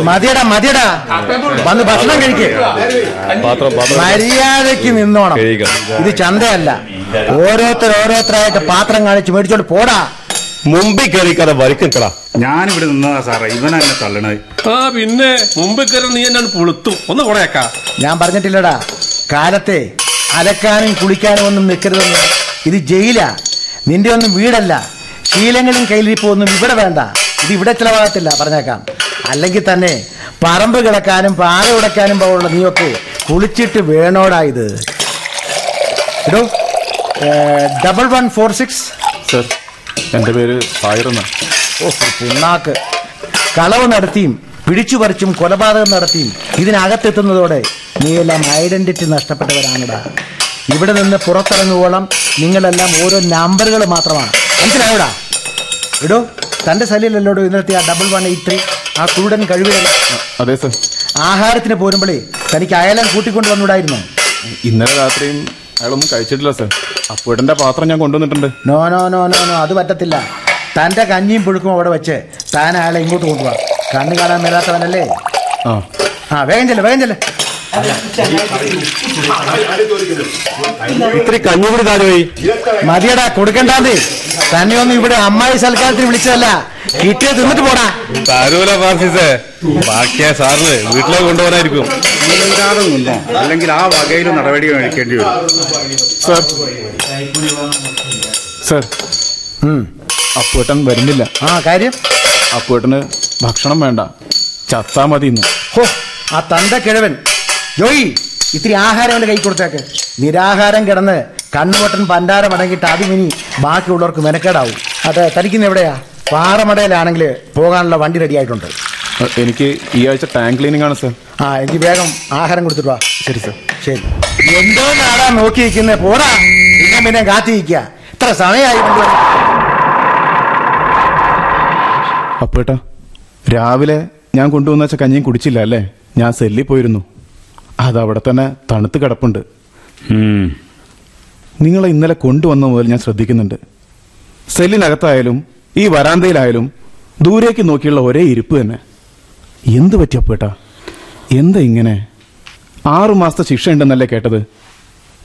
മതിയടാ മതിയടാ. വന്ന് ഭക്ഷണം കഴിക്കേ. മര്യാദയ്ക്ക് നിന്നോണം. ഇത് ചന്തയല്ല. ഓരോരുത്തർ ഓരോരുത്തരായിട്ട് പാത്രം കാണിച്ച് മേടിച്ചോണ്ട് പോടാ. മുമ്പിൽ കയറിക്കാതെ വലിക്കടാ ഞാനിവിടെ നിന്നതാ സാറേ ഇവനാ എന്നെ തള്ളണത്. ആ പിന്നെ മുമ്പിൽ കയറി നീ എന്നാണ് പുളുത്തും. ഒന്ന് കുറേക്കാ ഞാൻ പറഞ്ഞിട്ടില്ലടാ. കാലത്തെ അലക്കാനും കുളിക്കാനും ഒന്നും നിൽക്കരുതെന്ന് ഇത് ജയിലാ. നിന്റെ ഒന്നും വീടല്ല. ശീലങ്ങളും കയ്യിലിരിപ്പൊന്നും ഇവിടെ വേണ്ട. ഇത് ഇവിടെ ചിലവാകത്തില്ല. പറഞ്ഞേക്കാം. അല്ലെങ്കിൽ തന്നെ പറമ്പ് കിടക്കാനും പാറ ഉടക്കാനും പോകുള്ള നീയൊക്കെ കുളിച്ചിട്ട് വേണോടാ ഇത്. ഇടോ. Double one four six. Sir എന്റെ പേര് ഓ പിണ്ണാക്ക്. കളവ് നടത്തിയും പിടിച്ചു പറിച്ചും കൊലപാതകം നടത്തിയും ഇതിനകത്തെത്തുന്നതോടെ നീയെല്ലാം ഐഡന്റിറ്റി നഷ്ടപ്പെട്ടവരാണടാ. ഇവിടെ നിന്ന് പുറത്തിറങ്ങുവോളം നിങ്ങളെല്ലാം ഓരോ നമ്പറുകൾ മാത്രമാണ്. മനസ്സിലായോടാ? ഇടോ തന്റെ ശല്യല്ലല്ലോടോ ഇന്നലത്തെ ആ ഡബിൾ വൺ എയ്റ്റ് ത്രീ ആ കുരുടൻ കഴിവുകൾ അതെ സർ ആഹാരത്തിന് പോരുമ്പോഴേ തനിക്ക് അയലം കൂട്ടിക്കൊണ്ട് വന്നിടായിരുന്നു. ഇന്നലെ രാത്രിയും അയാളൊന്നും കഴിച്ചിട്ടില്ല സർ അപ്പുടന്റെ പാത്രം ഞാൻ കൊണ്ടുവന്നിട്ടുണ്ട്. No no no no no അത് പറ്റത്തില്ല. തന്റെ കഞ്ഞിയും പുഴുക്കും അവിടെ വെച്ച് താൻ അയാളെ ഇങ്ങോട്ട് കൊണ്ടുപോവാ കണ്ണു കാണാൻ മേലാത്തവനല്ലേ? ആ. ആ വേഗം ചെല്ലേ വേഗം ചെല്ല. ഇത്തിരി കഞ്ഞുകൂടി താരോയി മതിയടാ കൊടുക്കണ്ടാന്നേ. തന്നെ ഒന്നും ഇവിടെ അമ്മായി സൽക്കാരത്തിന് വിളിച്ചതല്ല. കിട്ടിയ തിന്നിട്ട് പോടാ. താരൂല ഫ്രാൻസിസേ ബാക്കിയാ സാറിന് വീട്ടിലേക്ക് കൊണ്ടുപോകാനായിരിക്കും. അല്ലെങ്കിൽ ആ വകയിൽ നടപടി കഴിക്കേണ്ടി വരും. സർ. സർ. അപ്പൂട്ടൻ വരുന്നില്ല. ആ കാര്യം? അപ്പൂട്ടന് ഭക്ഷണം വേണ്ട. ചത്താ മതി ഇന്ന് ഹോ ആ തന്റെ കിഴവൻ ജോയി ഇത്തിരി ആഹാരം അവന്റെ കൈ കൊടുത്തേക്ക്. നിരാഹാരം കിടന്ന് കണ്ണുപൊട്ടൻ പണ്ടാരം അടങ്ങിയിട്ട് ആദ്യം ഇനി ബാക്കിയുള്ളവർക്ക് മെനക്കേടാവും. അത് തനിക്കുന്ന എവിടെയാ? പാറമടയിലാണെങ്കിൽ പോകാനുള്ള വണ്ടി റെഡി ആയിട്ടുണ്ട്. എനിക്ക് ഈ ആഴ്ച ടാങ്ക് ക്ലീനിങ് ആണ് സർ ആ എനിക്ക് വേഗം ആഹാരം കൊടുത്തിട്ട് വാ. ശരി സർ ശരി. എന്തോ നാടാ നോക്കിയിരിക്കുന്നത് പോടാ. പിന്നെ പിന്നെ കാത്തിരിക്കുക. ഇത്ര സമയമായി. അപ്പേട്ടാ രാവിലെ ഞാൻ കൊണ്ടുവന്ന കഞ്ഞിയും കുടിച്ചില്ല അല്ലേ? ഞാൻ സെല്ലിൽ പോയിരുന്നു. അതവിടെ തന്നെ തണുത്ത് കിടപ്പുണ്ട്. നിങ്ങളെ ഇന്നലെ കൊണ്ടുവന്ന മുതൽ ഞാൻ ശ്രദ്ധിക്കുന്നുണ്ട്. സെല്ലിനകത്തായാലും ഈ വരാന്തയിലായാലും ദൂരേക്ക് നോക്കിയുള്ള ഒരേ ഇരിപ്പ് തന്നെ. എന്ത് പറ്റിയപ്പോട്ടാ എന്താ ഇങ്ങനെ? ആറു മാസത്തെ ശിക്ഷ ഉണ്ടെന്നല്ലേ കേട്ടത്?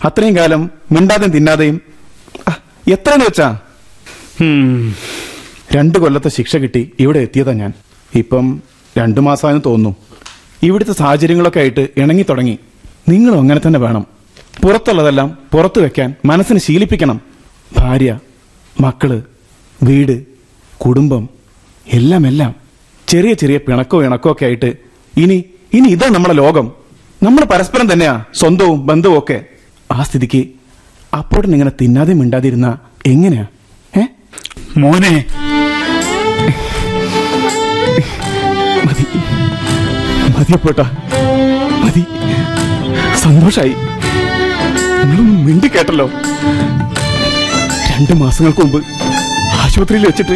അത്രയും കാലം മിണ്ടാതെയും തിന്നാതെയും എത്രയെന്ന് വെച്ചാ? രണ്ട് കൊല്ലത്തെ ശിക്ഷ കിട്ടി ഇവിടെ എത്തിയതാ ഞാൻ. ഇപ്പം രണ്ടു മാസമായെന്ന് തോന്നുന്നു. ഇവിടുത്തെ സാഹചര്യങ്ങളൊക്കെ ആയിട്ട് ഇണങ്ങി തുടങ്ങി. നിങ്ങളും അങ്ങനെ തന്നെ വേണം. പുറത്തുള്ളതെല്ലാം പുറത്തു വെക്കാൻ മനസ്സിന് ശീലിപ്പിക്കണം. ഭാര്യ മക്കൾ വീട് കുടുംബം എല്ലാം എല്ലാം. ചെറിയ ചെറിയ പിണക്കോ ഇണക്കോ ഒക്കെ ആയിട്ട് ഇനി ഇനി ഇതാ നമ്മുടെ ലോകം. നമ്മൾ പരസ്പരം തന്നെയാ സ്വന്തവും ബന്ധവും ഒക്കെ. ആ സ്ഥിതിക്ക് അപ്പോഴും ഇങ്ങനെ തിന്നാതെ മിണ്ടാതിരുന്ന എങ്ങനെയാ? ഏ? മോനെ. മതിയപ്പോട്ടാ. മതി. സന്തോഷായി. നിങ്ങളൊന്ന് മിണ്ടി കേട്ടല്ലോ. രണ്ട് മാസങ്ങൾക്ക് മുമ്പ് ആശുപത്രിയിൽ വെച്ചിട്ട്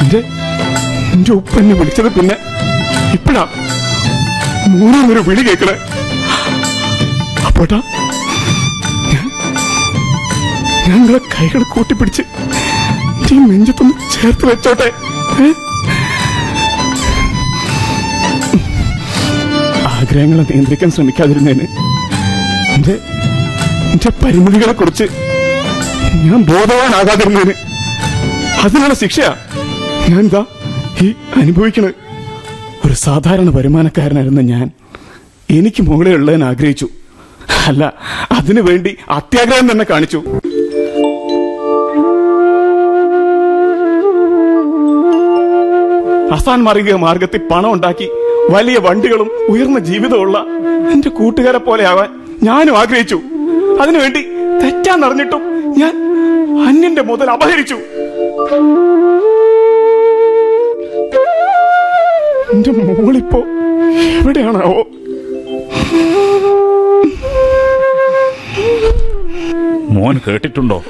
എന്റെ എന്റെ ഉപ്പ എന്നെ വിളിച്ചത് പിന്നെ ഇപ്പഴാ. മൂന്നാമൊരു വിളി കേൾക്കണേ. അപ്പോട്ടാ ഞങ്ങളെ കൈകൾ കൂട്ടിപ്പിടിച്ച് ഈ നെഞ്ചത്തൊന്ന് ചേർത്ത് വെച്ചോട്ടെ. ഏ? ആഗ്രഹങ്ങളെ നിയന്ത്രിക്കാൻ ശ്രമിക്കാതിരുന്നതിന് എന്റെ എന്റെ പരിമിതികളെ കുറിച്ച് ഞാൻ ബോധവാനാകാതിരുന്നതിന് അതിനുള്ള ശിക്ഷയാ ഞാൻ എന്താ ഈ അനുഭവിക്കണ ഒരു സാധാരണ വരുമാനക്കാരനായിരുന്ന ഞാൻ എനിക്ക് മുകളിൽ ഉള്ളതിന് ആഗ്രഹിച്ചു. അല്ല അതിനു വേണ്ടി അത്യാഗ്രഹം തന്നെ കാണിച്ചു. അസാൻ മാർഗിക മാർഗത്തിൽ പണം ഉണ്ടാക്കി വലിയ വണ്ടികളും ഉയർന്ന ജീവിതമുള്ള എന്റെ കൂട്ടുകാരെ പോലെ ആവാൻ ഞാനും ആഗ്രഹിച്ചു. അതിനുവേണ്ടി തെറ്റാന്നറിഞ്ഞിട്ടും ഞാൻ അന്യന്റെ മുതൽ അപഹരിച്ചു. എന്റെ മോളിപ്പോ എവിടെയാണാവോ? മോൻ കേട്ടിട്ടുണ്ടോ?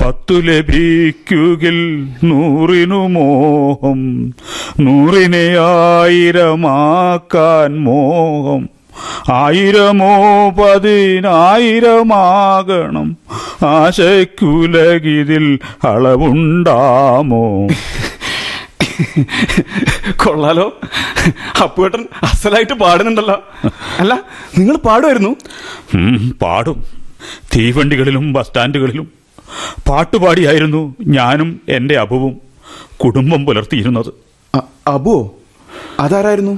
പത്തു ലഭിക്കുകിൽ നൂറിനു മോഹം നൂറിനെ ആയിരമാക്കാൻ മോഹം. ആയിരമോ പതിനായിരമാകണം. ആശയ്ക്കുലകിതിൽ അളവുണ്ടാമോ? കൊള്ളാലോ. അപ്പുവേട്ടൻ അസലായിട്ട് പാടുന്നുണ്ടല്ലോ. അല്ല നിങ്ങൾ പാടുമായിരുന്നു? പാടും. തീവണ്ടികളിലും ബസ് സ്റ്റാൻഡുകളിലും പാട്ടുപാടിയായിരുന്നു ഞാനും എന്റെ അബുവും കുടുംബം പുലർത്തിയിരുന്നത്. അബുവോ അതാരായിരുന്നു?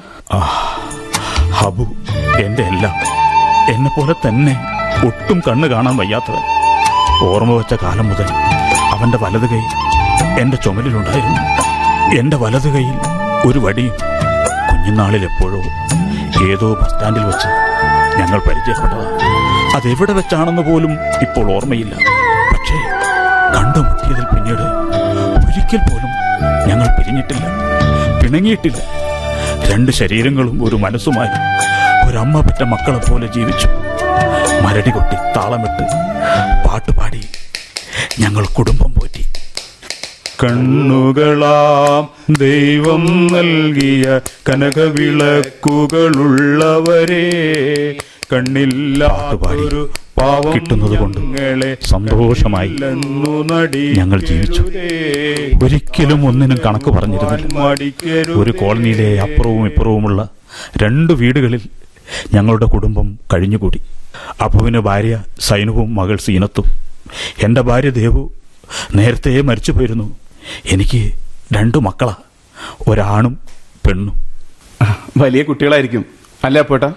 അബു എന്റെ എല്ലാം. എന്നെ പോലെ തന്നെ ഒട്ടും കണ്ണ് കാണാൻ വയ്യാത്തവൻ. ഓർമ്മ വെച്ച കാലം മുതൽ അവന്റെ വലത് കൈ എന്റെ ചുമലിലുണ്ടായിരുന്നു. എന്റെ വലത് കൈയിൽ ഒരു വടിയും കുഞ്ഞുനാളിൽ എപ്പോഴോ ഏതോ ബസ് സ്റ്റാൻഡിൽ വെച്ച് ഞങ്ങൾ പരിചയപ്പെട്ടതാണ് അതെവിടെ വെച്ചാണെന്ന് പോലും ഇപ്പോൾ ഓർമ്മയില്ല. പക്ഷേ കണ്ടുമുട്ടിയതിൽ പിന്നീട് ഒരിക്കൽ പോലും ഞങ്ങൾ പിരിഞ്ഞിട്ടില്ല. പിണങ്ങിയിട്ടില്ല. രണ്ട് ശരീരങ്ങളും ഒരു മനസ്സുമായി ഒരമ്മ പെറ്റ മക്കളെ പോലെ ജീവിച്ചു. മരടി കൊട്ടി താളമിട്ട് പാട്ടുപാടി ഞങ്ങൾ കുടുംബം പോറ്റി. കണ്ണുകളാം ദൈവം നൽകിയ കനകവിളക്കുകളുള്ളവരെ കണ്ണില്ലാതൊരു പാവം കിട്ടുന്നത് കൊണ്ട് സന്തോഷമായി ഞങ്ങൾ ജീവിച്ചു. ഒരിക്കലും ഒന്നിനും കണക്ക് പറഞ്ഞിരുന്നില്ല. ഒരു കോളനിയിലെ അപ്പുറവും ഇപ്പുറവുമുള്ള രണ്ട് വീടുകളിൽ ഞങ്ങളുടെ കുടുംബം കഴിഞ്ഞുകൂടി. അപ്പുവിന് ഭാര്യ സൈനുവും മകൾ സീനത്തും. എന്റെ ഭാര്യ ദേവു നേരത്തെ മരിച്ചു പോയിരുന്നു. എനിക്ക് രണ്ടു മക്കളാ. ഒരാണും പെണ്ണും. വലിയ കുട്ടികളായിരിക്കും. അല്ലേ അപ്പോട്ടാ.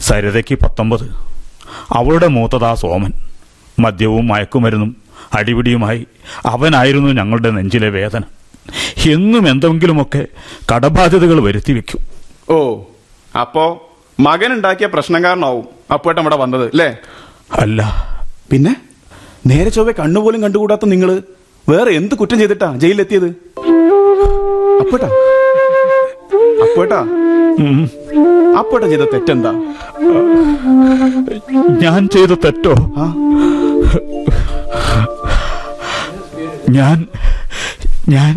സരിതയ്ക്ക് പത്തൊമ്പത്. അവളുടെ മൂത്തതാ സോമൻ. മദ്യവും മയക്കുമരുന്നും അടിപിടിയുമായി അവനായിരുന്നു ഞങ്ങളുടെ നെഞ്ചിലെ വേദന. എന്നും എന്തെങ്കിലുമൊക്കെ കടബാധ്യതകൾ വരുത്തി വെക്കും. ഓ അപ്പോ മകൻ ഉണ്ടാക്കിയ പ്രശ്നം കാരണമാവും അപ്പോട്ട് അവിടെ വന്നത് അല്ലേ അല്ല. പിന്നെ? നേരെ ചൊവ്വെ കണ്ണുപോലും കണ്ടുകൂടാത്ത നിങ്ങൾ വേറെ എന്ത് കുറ്റം ചെയ്തിട്ടാ ജയിലിലെത്തിയത്? അപ്പോട്ടാ അപ്പോട്ടാ അപ്പോട്ടാ ചെയ്ത തെറ്റെന്താ? ഞാൻ ചെയ്ത തെറ്റോ? ഞാൻ ഞാൻ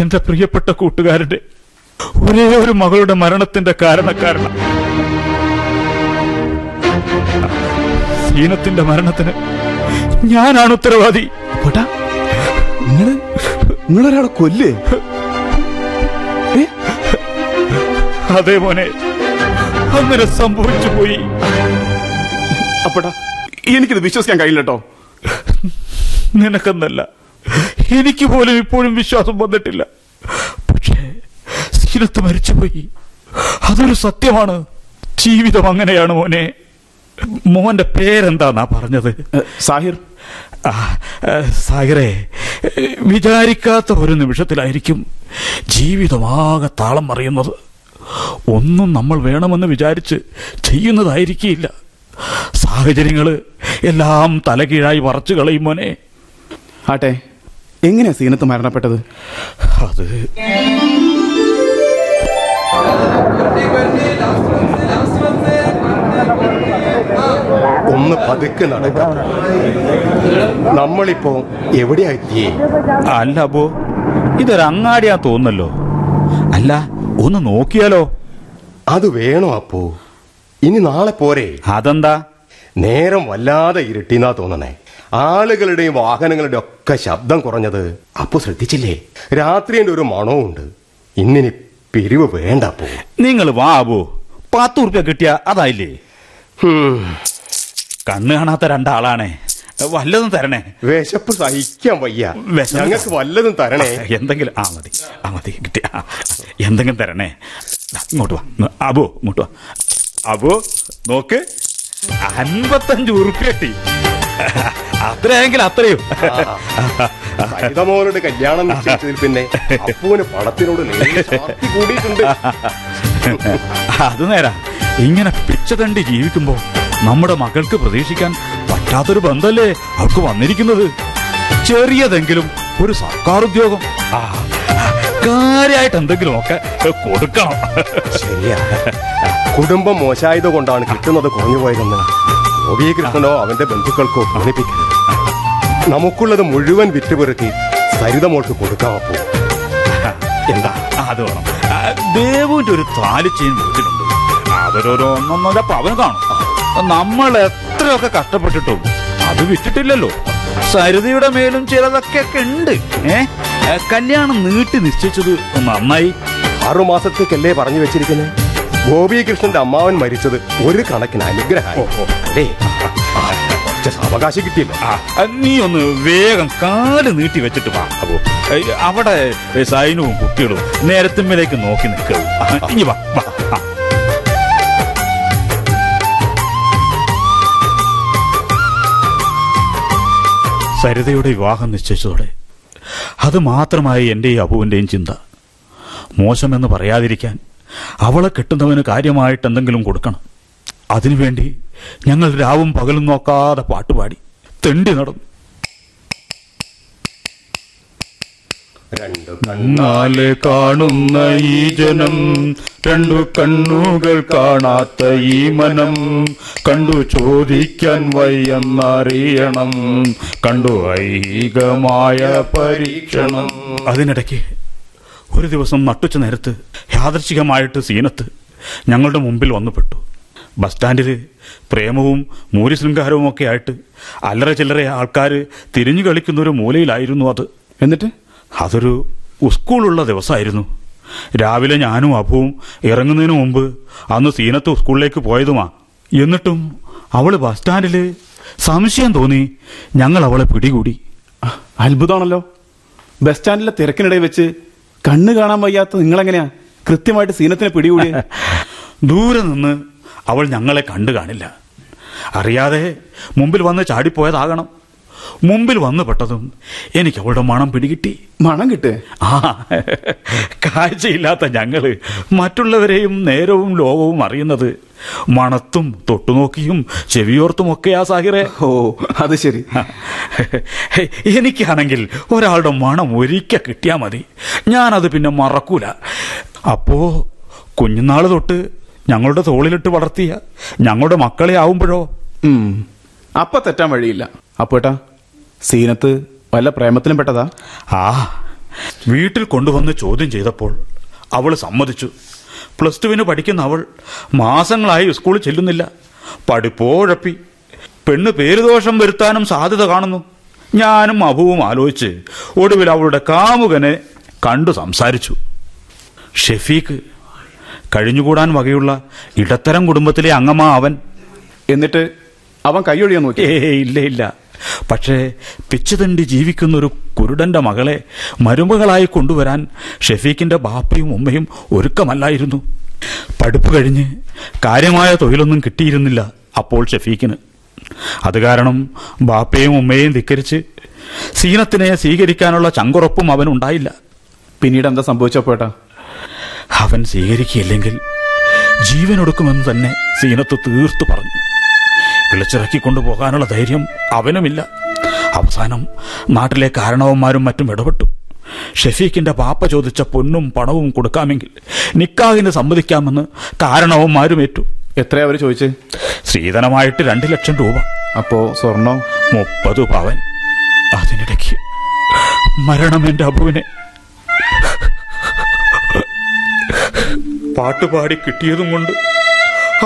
എന്റെ പ്രിയപ്പെട്ട കൂട്ടുകാരന്റെ ഒരേ ഒരു മകളുടെ മരണത്തിന്റെ കാരണക്കാരണം സീനത്തിന്റെ മരണത്തിന് ഞാനാണ് ഉത്തരവാദി. നിങ്ങൾ നിങ്ങളൊരാളെ കൊല്ലേ? അതേ മോനെ അങ്ങനെ സംഭവിച്ചു പോയി. അപ്പടാ എനിക്കിത് വിശ്വസിക്കാൻ കഴിയില്ല കേട്ടോ നിനക്കെന്നല്ല എനിക്ക് പോലും ഇപ്പോഴും വിശ്വാസം വന്നിട്ടില്ല. പക്ഷേ സീനത്ത് മരിച്ചുപോയി. അതൊരു സത്യമാണ്. ജീവിതം അങ്ങനെയാണ് മോനെ. മോന്റെ പേരെന്താന്നാ പറഞ്ഞത്? സാഹിർ? സാഹിറേ വിചാരിക്കാത്ത ഒരു നിമിഷത്തിലായിരിക്കും ജീവിതമാകെ താളം മറിയുന്നത്. ഒന്നും നമ്മൾ വേണമെന്ന് വിചാരിച്ച് ചെയ്യുന്നതായിരിക്കില്ല. സാഹചര്യങ്ങൾ എല്ലാം തലകീഴായി വറച്ചു കളയും മോനെ. ആട്ടെ എങ്ങനെയാ സീനത്ത് മരണപ്പെട്ടത്? അത് ഒന്ന് പതുക്കെ നടക്കാം. നമ്മളിപ്പോ എവിടെയാ എത്തിയേ? അല്ല അപ്പോ ഇതൊരങ്ങാടിയാ തോന്നല്ലോ അല്ല ഒന്ന് നോക്കിയാലോ? അത് വേണോ അപ്പോ? ഇനി നാളെ പോരെ. അതെന്താ? നേരം വല്ലാതെ ഇരുട്ടിന്നാ തോന്നണേ. ആളുകളുടെയും വാഹനങ്ങളുടെയും ഒക്കെ ശബ്ദം കുറഞ്ഞത് അപ്പോ ശ്രദ്ധിച്ചില്ലേ? രാത്രിന്റെ ഒരു മണവും ഉണ്ട് ഇന്നിനി പിരിവ് വേണ്ട അപ്പോ. നിങ്ങൾ വാ അബു. പത്ത് ഉറുപ്പ്യ കിട്ടിയ അതായില്ലേ? കണ്ണ് കാണാത്ത രണ്ടാളാണേ. വല്ലതും തരണേ. വിശപ്പ് സഹിക്കാൻ വയ്യ. ഞങ്ങൾക്ക് വല്ലതും തരണേ. എന്തെങ്കിലും ആ മതി. ആ മതി. കിട്ടി. എന്തെങ്കിലും തരണേ. ഇങ്ങോട്ട് വാ. അബോ ഇങ്ങോട്ട് വാ. അബു നോക്ക്. അൻപത്തഞ്ച് ഉറുപ്പിയട്ടി അത്രയെങ്കിൽ അത്രയും. സരിതമോനോട് കല്യാണം നിശ്ചയിച്ചതിൽ പിന്നെ അപ്പൂന് പണത്തിനോട് കൂടിയിട്ടുണ്ട്. അത് നേരാ. ഇങ്ങനെ പിച്ചതണ്ടി ജീവിക്കുമ്പോ നമ്മുടെ മകൾക്ക് പ്രതീക്ഷിക്കാൻ പറ്റാത്തൊരു ബന്ധല്ലേ അവർക്ക് വന്നിരിക്കുന്നത്? ചെറിയതെങ്കിലും ഒരു സർക്കാർ ഉദ്യോഗം. ആ കാര്യമായിട്ട് എന്തെങ്കിലും ഒക്കെ കൊടുക്കണം. ശരിയാ. കുടുംബം മോശമായത് കൊണ്ടാണ് കിട്ടുന്നത് കുറഞ്ഞു പോയതെന്ന്. ഗോപികൃഷ്ണനോ അവന്റെ ബന്ധുക്കൾക്കോ തോന്നിപ്പിക്കരുത് നമുക്കുള്ളത് മുഴുവൻ വിറ്റുപെറുക്കി സരിതമോൾക്ക് കൊടുക്കാം അപ്പോ. എന്താ? അത് വേണം. ദേവുവിന്റെ ഒരു താലിച്ചയും വീട്ടിലുണ്ട് അവരോരോ ഒന്നൊന്നല്ല പവൻ കാണും. നമ്മൾ എത്രയൊക്കെ കഷ്ടപ്പെട്ടിട്ടും അത് വിട്ടിട്ടില്ലല്ലോ സരിതയുടെ മേലും ചിലതൊക്കെ ഉണ്ട്. ഏ? കല്യാണം നീട്ടി നിശ്ചയിച്ചത് നന്നായി. ആറു മാസത്തേക്കല്ലേ പറഞ്ഞു വെച്ചിരിക്കുന്നത് ഗോപികൃഷ്ണന്റെ അമ്മാവൻ മരിച്ചത് ഒരു കണക്കിന് അനുഗ്രഹം അല്ലേ? സാവകാശം കിട്ടിയില്ല. നീ ഒന്ന് വേഗം കാൽ നീട്ടി വെച്ചിട്ട് വാ. അവിടെ സൈനവും കുട്ടികളും നേരത്തുമ്പിലേക്ക് നോക്കി നിൽക്കുക ഇനി വാ. സരിതയുടെ വിവാഹം നിശ്ചയിച്ചതോടെ. അത് മാത്രമായി എന്റെയും അബുവിന്റെയും ചിന്ത. മോശമെന്ന് പറയാതിരിക്കാൻ അവളെ കിട്ടുന്നവന് കാര്യമായിട്ട് എന്തെങ്കിലും കൊടുക്കണം. അതിനുവേണ്ടി ഞങ്ങൾ രാവും പകലും നോക്കാതെ പാട്ടുപാടി തെണ്ടി നടന്നു. രണ്ടു കണ്ണാൽ കാണുന്ന ഈ ജനം രണ്ടു കണ്ണുകൾ കാണാത്ത ഈ മനം. കണ്ടു ചോദിക്കാൻ വയ്യെന്നറിയണം കണ്ടു ഐഹികമായ പരീക്ഷണം. അതിനിടയ്ക്ക് ഒരു ദിവസം നട്ടുച്ച നേരത്ത് യാദർശികമായിട്ട് സീനത്ത് ഞങ്ങളുടെ മുമ്പിൽ വന്നുപെട്ടു ബസ് സ്റ്റാൻഡിൽ പ്രേമവും മൂര്യശൃംഗാരവും ഒക്കെ ആയിട്ട് അല്ലറ ചില്ലറ ആൾക്കാർ തിരിഞ്ഞു കളിക്കുന്ന ഒരു മൂലയിലായിരുന്നു അത്. എന്നിട്ട്? അതൊരു സ്കൂളുള്ള ദിവസമായിരുന്നു. രാവിലെ ഞാനും അഭുവും ഇറങ്ങുന്നതിന് മുമ്പ് അന്ന് സീനത്ത് സ്കൂളിലേക്ക് പോയതുമാ. എന്നിട്ടും അവൾ ബസ് സ്റ്റാൻഡിൽ സംശയം തോന്നി ഞങ്ങൾ അവളെ പിടികൂടി. അത്ഭുതമാണല്ലോ. ബസ് സ്റ്റാൻഡിലെ തിരക്കിനിടയിൽ വെച്ച് കണ്ണ് കാണാൻ വയ്യാത്ത നിങ്ങളെങ്ങനെയാ കൃത്യമായിട്ട് സീനത്തിനെ പിടികൂടി ദൂരെ നിന്ന് അവൾ ഞങ്ങളെ കണ്ടു കാണില്ല. അറിയാതെ മുമ്പിൽ വന്ന് ചാടിപ്പോയതാകണം. മുമ്പിൽ വന്നു പെട്ടതും എനിക്ക് അവളുടെ മണം പിടികിട്ടി. മണം കിട്ടേ? ആ കാഴ്ചയില്ലാത്ത ഞങ്ങൾ മറ്റുള്ളവരെയും നേരവും ലോകവും അറിയുന്നത് മണത്തും തൊട്ടുനോക്കിയും ചെവിയോർത്തുമൊക്കെയാ സാഹിറെ. ഓ അത് ശരി. എനിക്കാണെങ്കിൽ ഒരാളുടെ മണം ഒരിക്കൽ കിട്ടിയാ മതി. ഞാനത് പിന്നെ മറക്കൂല. അപ്പോ കുഞ്ഞുനാൾ തൊട്ട് ഞങ്ങളുടെ തോളിലിട്ട് വളർത്തിയ ഞങ്ങളുടെ മക്കളെ ആവുമ്പോഴോ. അപ്പൊ തെറ്റാൻ വഴിയില്ല. അപ്പോട്ടാ സീനത്ത് വല്ല പ്രേമത്തിലും പെട്ടതാ? ആ വീട്ടിൽ കൊണ്ടുവന്ന് ചോദ്യം ചെയ്തപ്പോൾ അവൾ സമ്മതിച്ചു. പ്ലസ് ടുവിന് പഠിക്കുന്ന അവൾ മാസങ്ങളായി സ്കൂളിൽ ചെല്ലുന്നില്ല. പഠിപ്പോഴപ്പി പെണ്ണ് പേരുദോഷം വരുത്താനും സാധ്യത കാണുന്നു. ഞാനും അഭുവും ആലോചിച്ച് ഒടുവിൽ അവളുടെ കാമുകനെ കണ്ടു സംസാരിച്ചു. ഷെഫീഖ് കഴിഞ്ഞുകൂടാൻ വകയുള്ള ഇടത്തരം കുടുംബത്തിലെ അംഗമാ അവൻ. എന്നിട്ട് അവൻ കൈയൊഴിയാൻ നോക്കി? ഏ ഇല്ല ഇല്ല. പക്ഷേ പിച്ചുതണ്ടി ജീവിക്കുന്ന ഒരു കുരുടന്റെ മകളെ മരുമകളായി കൊണ്ടുവരാൻ ഷെഫീഖിന്റെ ബാപ്പയും ഉമ്മയും ഒരുക്കമല്ലായിരുന്നു. പഠിപ്പ് കഴിഞ്ഞ് കാര്യമായ തൊഴിലൊന്നും കിട്ടിയിരുന്നില്ല അപ്പോൾ ഷെഫീഖിന്. അത് കാരണം ബാപ്പയും ഉമ്മയെയും ധിക്കരിച്ച് സീനത്തിനെ സ്വീകരിക്കാനുള്ള ചങ്കുറപ്പും അവനുണ്ടായില്ല പിന്നീട് എന്താ സംഭവിച്ചപ്പോട്ടാ അവൻ സ്വീകരിക്കില്ലെങ്കിൽ ജീവനൊടുക്കുമെന്ന് തന്നെ സീനത്ത് തീർത്തു പറഞ്ഞു. വിളിച്ചിറക്കി കൊണ്ടുപോകാനുള്ള ധൈര്യം അവനുമില്ല. അവസാനം നാട്ടിലെ കാരണവന്മാരും മറ്റും ഇടപെട്ടു. ഷെഫീഖിന്റെ പാപ്പ ചോദിച്ച പൊന്നും പണവും കൊടുക്കാമെങ്കിൽ നിക്കാഹിന് സമ്മതിക്കാമെന്ന് കാരണവന്മാരും ഏറ്റു. എത്രയാ അവർ ചോദിച്ചേ? സ്ത്രീധനമായിട്ട് രണ്ട് ലക്ഷം രൂപ. അപ്പോ സ്വർണം? മുപ്പത് പവൻ. അതിനിടയ്ക്ക് മരണം എന്റെ അബുവിനെ. പാട്ടുപാടി കിട്ടിയതും കൊണ്ട്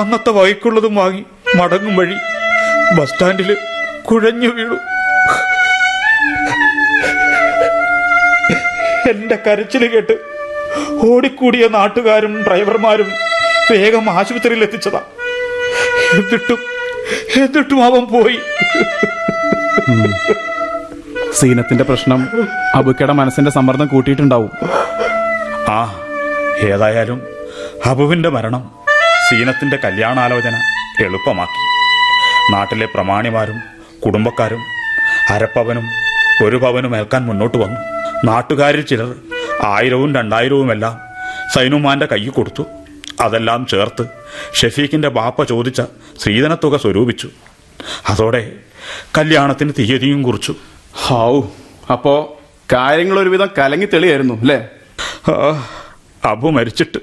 അന്നത്തെ വൈക്കുള്ളതും വാങ്ങി. മടങ്ങും വഴി ബസ് സ്റ്റാൻഡിൽ കുഴഞ്ഞു വീണു. എന്റെ കരച്ചിൽ കേട്ട് ഓടിക്കൂടിയ നാട്ടുകാരും ഡ്രൈവർമാരും വേഗം ആശുപത്രിയിൽ എത്തിച്ചതാ. എന്നിട്ടും എന്നിട്ടും അവൻ പോയി. സീനത്തിന്റെ പ്രശ്നം അബുക്കയുടെ മനസ്സിന്റെ സമ്മർദ്ദം കൂട്ടിയിട്ടുണ്ടാവും. ആ ഏതായാലും അബുവിന്റെ മരണം സീനത്തിന്റെ കല്യാണാലോചന. എളുപ്പമാക്കി. നാട്ടിലെ പ്രമാണിമാരും കുടുംബക്കാരും അരപ്പവനും ഒരു പവനും ഏൽക്കാൻ മുന്നോട്ട് വന്നു. നാട്ടുകാരിൽ ചിലർ ആയിരവും രണ്ടായിരവുമെല്ലാം സൈനുമാന്റെ കയ്യിൽ കൊടുത്തു. അതെല്ലാം ചേർത്ത് ഷെഫീഖിന്റെ ബാപ്പ ചോദിച്ച സ്ത്രീധനത്തുക സ്വരൂപിച്ചു. അതോടെ കല്യാണത്തിന് തീയതിയും കുറിച്ചു. ഹൗ അപ്പോ കാര്യങ്ങൾ ഒരുവിധം കലങ്ങി തെളിയായിരുന്നു അല്ലേ? അബു മരിച്ചിട്ട്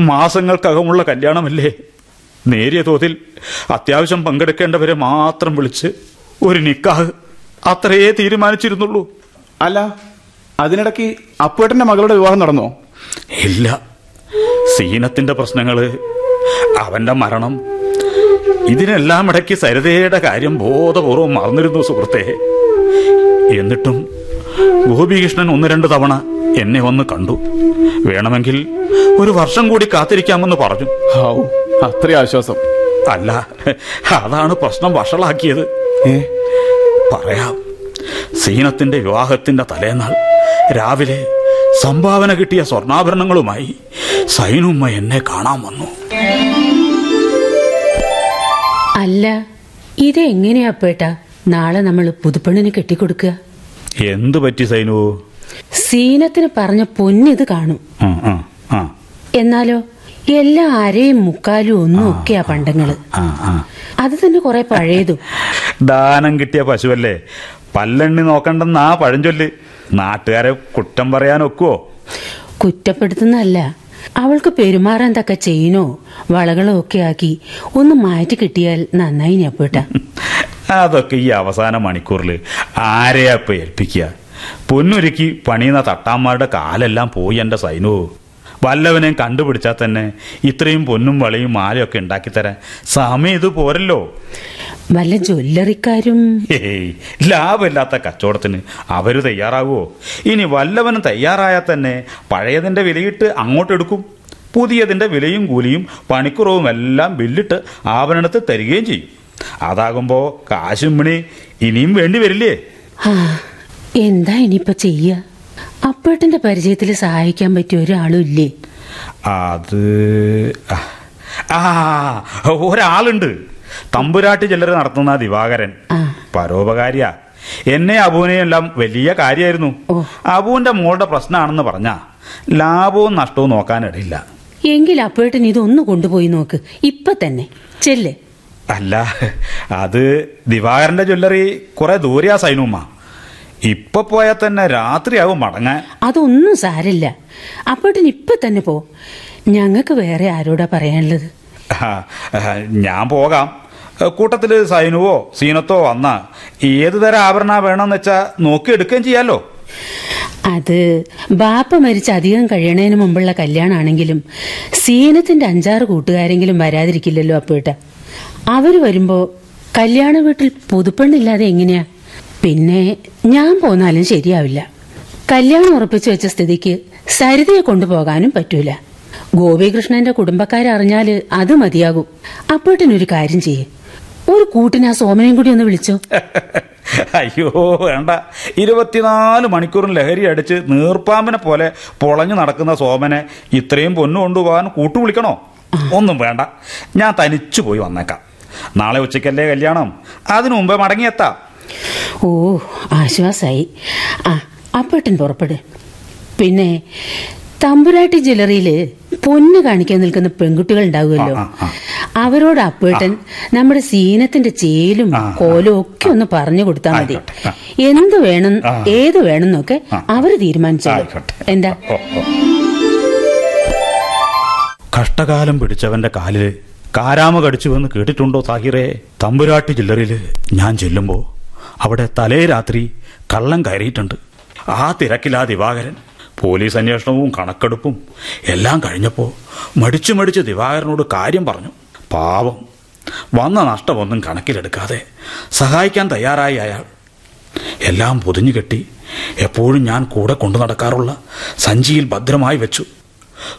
മാസങ്ങൾക്കകമുള്ള കല്യാണമല്ലേ? നേരിയ തോതിൽ അത്യാവശ്യം പങ്കെടുക്കേണ്ടവരെ മാത്രം വിളിച്ച് ഒരു നിക്കാഹ് അത്രയേ തീരുമാനിച്ചിരുന്നുള്ളൂ. അല്ല അതിനിടയ്ക്ക് അപ്പുവേട്ടന്റെ മകളുടെ വിവാഹം നടന്നോ? ഇല്ല. സീനത്തിന്റെ പ്രശ്നങ്ങൾ അവന്റെ മരണം ഇതിനെല്ലാം ഇടയ്ക്ക് സരിതയുടെ കാര്യം ബോധപൂർവം മറന്നിരുന്നു സുഹൃത്തെ. എന്നിട്ടും ഗോപികൃഷ്ണൻ ഒന്ന് രണ്ട് തവണ എന്നെ ഒന്ന് കണ്ടു. വേണമെങ്കിൽ ഒരു വർഷം കൂടി കാത്തിരിക്കാമെന്ന് പറഞ്ഞു. ഹൗ. അത്രയും ആശ്വാസം. അല്ല അതാണ് പ്രശ്നം വഷളാക്കിയത്. ഏ? പറയാം സീനത്തിന്റെ വിവാഹത്തിന്റെ തലേന്നാൾ രാവിലെ സംഭാവന കിട്ടിയ സ്വർണാഭരണങ്ങളുമായി സൈനുമ്മ എന്നെ കാണാൻ വന്നു. അല്ല ഇത് എങ്ങനെയാ പേട്ടാ? നാളെ നമ്മൾ പുതുപ്പെണ്ണിന് കെട്ടിക്കൊടുക്കുക. എന്തു പറ്റി സൈനു? സീനത്തിന് പറഞ്ഞ പൊന്നിത് കാണും. ആ ആ ആ എന്നാലോ? എല്ലാ അരയും മുക്കാലും ഒന്നും ഒക്കെയാ പണ്ടങ്ങൾ. അത് തന്നെ കൊറേ പഴയതും. ദാനം കിട്ടിയ പശുവല്ലേ? പല്ലെണ്ണി നോക്കണ്ടെന്നാ പഴഞ്ചൊല്ല് നാട്ടുകാരെ കുറ്റം പറയാൻ ഒക്കുവോ? കുറ്റപ്പെടുത്തുന്നല്ല അവൾക്ക് പെരുമാറാൻ തക്ക ചെയിനോ വളകളോ ഒക്കെ ആക്കി ഒന്ന് മാറ്റി കിട്ടിയാൽ നന്നായി ഞപ്പേട്ട അതൊക്കെ ഈ അവസാന മണിക്കൂറിൽ ആരെയാ ഇപ്പൊ ഏൽപ്പിക്കുക? പൊന്നൊരുക്കി പണിയുന്ന തട്ടാന്മാരുടെ കാലെല്ലാം പോയി എന്റെ സൈനു. വല്ലവനെയും കണ്ടുപിടിച്ചാൽ തന്നെ ഇത്രയും പൊന്നും വളയും മാലയൊക്കെ ഉണ്ടാക്കിത്തരാൻ സമയം ഇത് പോരല്ലോ. വല്ല ജ്വല്ലറിക്കാരും? ഏയ് ലാഭമില്ലാത്ത കച്ചവടത്തിന് അവർ തയ്യാറാകുമോ ഇനി വല്ലവനും തയ്യാറായാൽ തന്നെ പഴയതിന്റെ വിലയിട്ട് അങ്ങോട്ട് എടുക്കും. പുതിയതിന്റെ വിലയും കൂലിയും പണിക്കുറവും എല്ലാം ബില്ലിട്ട് ആഭരണത്തിൽ തരികയും ചെയ്യും. അതാകുമ്പോ കാശും മണി ഇനിയും വേണ്ടി വരില്ലേ? എന്താ ഇനിയിപ്പൊ ചെയ്യ? അപ്പേട്ടന്റെ പരിചയത്തിൽ സഹായിക്കാൻ പറ്റിയ ഒരാളും ഇല്ലേ അത് ആ ഒരാളുണ്ട്. തമ്പുരാട്ട് ചിലർ നടത്തുന്ന ദിവാകരൻ. പരോപകാരിയാ. എന്നെ അബുവിനെയും എല്ലാം വലിയ കാര്യമായിരുന്നു അബുവിന്റെ മോളുടെ പ്രശ്നമാണെന്ന് പറഞ്ഞാ ലാഭവും നഷ്ടവും നോക്കാനിടയില്ല. എങ്കിൽ അപ്പേട്ടൻ ഇതൊന്ന് കൊണ്ടുപോയി നോക്ക്. ഇപ്പൊ തന്നെ. ചെല്ലേ. അല്ല അത് ദിവാകരന്റെ ജ്വല്ലറി കുറെ ദൂരെയാ സൈനുമ്മ. ഇപ്പൊ പോയാൽ തന്നെ രാത്രിയാവും മടങ്ങാൻ. അതൊന്നും സാരില്ല. അപ്പോട്ടിന് ഇപ്പൊ തന്നെ പോ. ഞങ്ങൾക്ക് വേറെ ആരോടാ പറയാനുള്ളത്? ഞാൻ പോകാം. കൂട്ടത്തിൽ സൈനുവോ സീനത്തോ വന്ന ഏതു തരം ആഭരണ വേണമെന്ന് വെച്ചാ നോക്കിയെടുക്കുകയും ചെയ്യാലോ? അത് ബാപ്പ മരിച്ച് അധികം കഴിയണതിന് മുമ്പുള്ള കല്യാണാണെങ്കിലും സീനത്തിന്റെ അഞ്ചാറ് കൂട്ടുകാരെങ്കിലും വരാതിരിക്കില്ലല്ലോ അപ്പേട്ട. അവർ വരുമ്പോ കല്യാണ വീട്ടിൽ പുതുപ്പെണ്ണില്ലാതെ എങ്ങനെയാ? പിന്നെ ഞാൻ പോന്നാലും ശരിയാവില്ല. കല്യാണം ഉറപ്പിച്ചു വെച്ച സ്ഥിതിക്ക് സരിതയെ കൊണ്ടുപോകാനും പറ്റൂല. ഗോപികൃഷ്ണന്റെ കുടുംബക്കാരറിഞ്ഞാൽ അത് മതിയാകും. അപ്പോട്ടിനൊരു കാര്യം ചെയ്യേ. ഒരു കൂട്ടിന് ആ സോമനെയും കൂടി ഒന്ന് വിളിച്ചോ. അയ്യോ വേണ്ട. ഇരുപത്തിനാല് മണിക്കൂറും ലഹരി അടിച്ച് നീർപ്പാമ്പിനെ പോലെ പൊളഞ്ഞു നടക്കുന്ന സോമനെ ഇത്രയും പൊന്നു കൊണ്ടുപോകാൻ കൂട്ടു വിളിക്കണോ? ഒന്നും വേണ്ട. ഞാൻ തനിച്ചു പോയി വന്നേക്കാം. നാളെ ഉച്ചയ്ക്കല്ലേ കല്യാണം. അതിനു മുമ്പേ മടങ്ങിയെത്താം. ഓ ആശ്വാസായി. ആ അപ്പേട്ടൻ പുറപ്പെട്. പിന്നെ തമ്പുരാട്ടി ജ്വല്ലറിയിൽ പൊന്ന് കാണിക്കാൻ നിൽക്കുന്ന പെൺകുട്ടികൾ ഉണ്ടാവുമല്ലോ. അവരോട് അപ്പേട്ടൻ നമ്മുടെ സീനത്തിന്റെ ചേലും കോലും ഒക്കെ ഒന്ന് പറഞ്ഞു കൊടുത്താൽ മതി. എന്ത് വേണം ഏത് വേണമെന്നൊക്കെ അവർ തീരുമാനിച്ചോളൂ. എന്താ? കഷ്ടകാലം പിടിച്ചവന്റെ കാലിൽ കാരാമ കടിച്ചു കടിച്ചുവെന്ന് കേട്ടിട്ടുണ്ടോ സാഹിറേ? തമ്പുരാട്ടി ജില്ലറിൽ ഞാൻ ചെല്ലുമ്പോ അവിടെ തലേ രാത്രി കള്ളം കയറിയിട്ടുണ്ട്. ആ തിരക്കിലാ ദിവാകരൻ. പോലീസ് അന്വേഷണവും കണക്കെടുപ്പും എല്ലാം കഴിഞ്ഞപ്പോൾ മടിച്ചു മടിച്ച് ദിവാകരനോട് കാര്യം പറഞ്ഞു. പാവം. വന്ന നഷ്ടമൊന്നും കണക്കിലെടുക്കാതെ സഹായിക്കാൻ തയ്യാറായി അയാൾ. എല്ലാം പൊതിഞ്ഞു കെട്ടി എപ്പോഴും ഞാൻ കൂടെ കൊണ്ടു നടക്കാറുള്ള സഞ്ചിയിൽ ഭദ്രമായി വെച്ചു.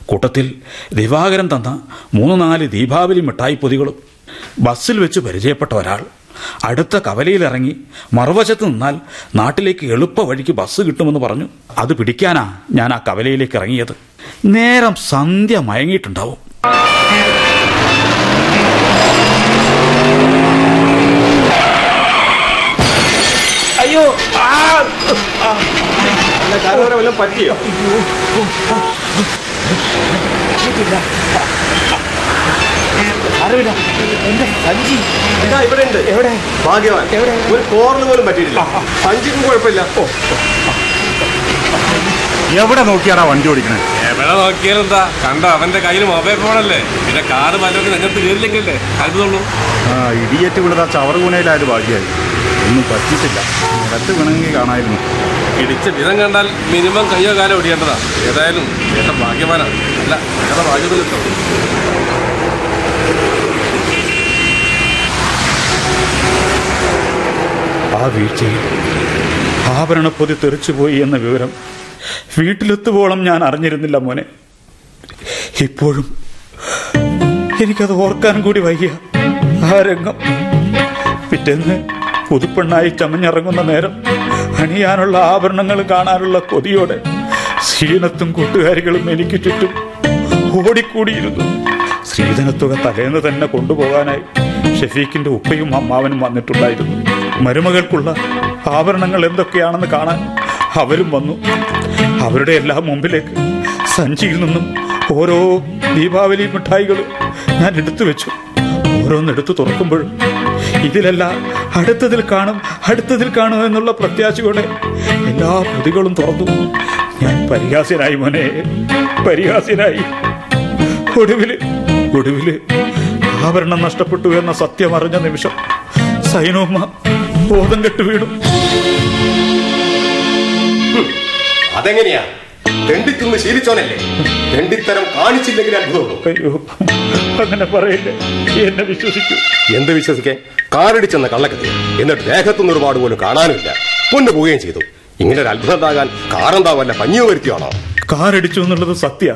കൂട്ടത്തിൽ ദിവാകരൻ തന്ന മൂന്ന് നാല് ദീപാവലി മിഠായി പൊതികളും ബസ്സിൽ വെച്ച് പരിചയപ്പെട്ട ഒരാൾ. അടുത്ത കവലയിലിറങ്ങി മറുവശത്ത് നിന്നാൽ നാട്ടിലേക്ക് എളുപ്പ വഴിക്ക് ബസ് കിട്ടുമെന്ന് പറഞ്ഞു. അത് പിടിക്കാനാ ഞാൻ ആ കവലയിലേക്ക് ഇറങ്ങിയത്. നേരം സന്ധ്യ മയങ്ങിയിട്ടുണ്ടാവും. അയ്യോ പറ്റിയോ? എന്റെ ഇതാ ഇവിടെ ഉണ്ട് എവിടെ? ഭാഗ്യവാൻ. ഒരു പോലും പറ്റിയിട്ടില്ല. കുഴപ്പമില്ല. ഓ എവിടെ നോക്കിയാടാ വണ്ടി ഓടിക്കണേ? എവിടെ നോക്കിയാലെന്താ കണ്ട അവന്റെ കയ്യിൽ മൊബൈൽ ഫോണല്ലേ പിന്നെ കാറ് മറ്റൊക്കെ നെഞ്ഞത്ത് കയറില്ലെങ്കിലേ കരുതുള്ളൂ ആ ഇടിയേറ്റ് വിടുന്ന ചവറുകൂനയിലായത് ഭാഗ്യമായി. ഒന്നും പറ്റിയിട്ടില്ല. ഇടത്ത് വിണങ്ങി കാണായിരുന്നു. ഇടിച്ച വിധം കണ്ടാൽ മിനിമം കയ്യോ കാലോ ഓടിയേണ്ടതാ. ഏതായാലും ഏട്ടൻ ഭാഗ്യവാനാണ്. അല്ല ഏട്ടാ ഭാഗ്യത്തിൽ കിട്ടും. ആ വീഴ്ചയിൽ ആഭരണപ്പൊതി തെറിച്ചുപോയി എന്ന വിവരം വീട്ടിലെത്തുവോളം ഞാൻ അറിഞ്ഞിരുന്നില്ല മോനെ. ഇപ്പോഴും എനിക്കത് ഓർക്കാൻ കൂടി വയ്യ. ആ രംഗം. പിറ്റേന്ന് പുതുപ്പെണ്ണായി ചമഞ്ഞിറങ്ങുന്ന നേരം അണിയാനുള്ള ആഭരണങ്ങൾ കാണാനുള്ള കൊതിയോടെ ശ്രീനത്തും കൂട്ടുകാരികളും എനിക്ക് ചുറ്റും ഓടിക്കൂടിയിരുന്നു. ശ്രീധനത്തുക തലേന്ന് തന്നെ കൊണ്ടുപോകാനായി ഷെഫീഖിന്റെ ഉപ്പയും അമ്മാവനും വന്നിട്ടുണ്ടായിരുന്നു. മരുമകൾക്കുള്ള ആഭരണങ്ങൾ എന്തൊക്കെയാണെന്ന് കാണാൻ അവരും വന്നു. അവരുടെ എല്ലാം മുമ്പിലേക്ക് സഞ്ചിയിൽ നിന്നും ഓരോ ദീപാവലി മിഠായികൾ ഞാൻ എടുത്തു വെച്ചു. ഓരോന്നെടുത്ത് തുറക്കുമ്പോഴും ഇതിലല്ല അടുത്തതിൽ കാണും അടുത്തതിൽ കാണും എന്നുള്ള പ്രത്യാശയോടെ എല്ലാ പ്രതികളും തുറന്നു. ഞാൻ പരിഹാസ്യനായി മോനെ പരിഹാസ്യനായി. ഒടുവിൽ ഒടുവിൽ ആഭരണം നഷ്ടപ്പെട്ടു എന്ന സത്യം അറിഞ്ഞ നിമിഷം സൈനോമ്മ ബോധം കെട്ടു വീണു. അതെങ്ങനെയാ? തെണ്ടിത്തിന്ന് ശീലിച്ചോനല്ലേ? തെണ്ടിത്തരം കാണിച്ചില്ലെങ്കിൽ അത്ഭുതമുള്ളൂ അയ്യോ അങ്ങനെ പറയില്ലേ. എന്നെ വിശ്വസിക്കൂ. എന്ത് വിശ്വസിക്കേ കാറടിച്ചെന്ന കള്ളക്കഥ എന്നിട്ട് ദേഹത്തുനിന്ന് ഒരുപാട് പോലും കാണാനുമില്ല. കൊണ്ടുപോവുകയും ചെയ്തു. ഇങ്ങനെ ഒരു അത്ഭുതം ഉണ്ടാകാൻ കാറെന്താ വല്ല പഞ്ഞിയോ വരുത്തിയാണോ? കാറടിച്ചു എന്നുള്ളത് സത്യ.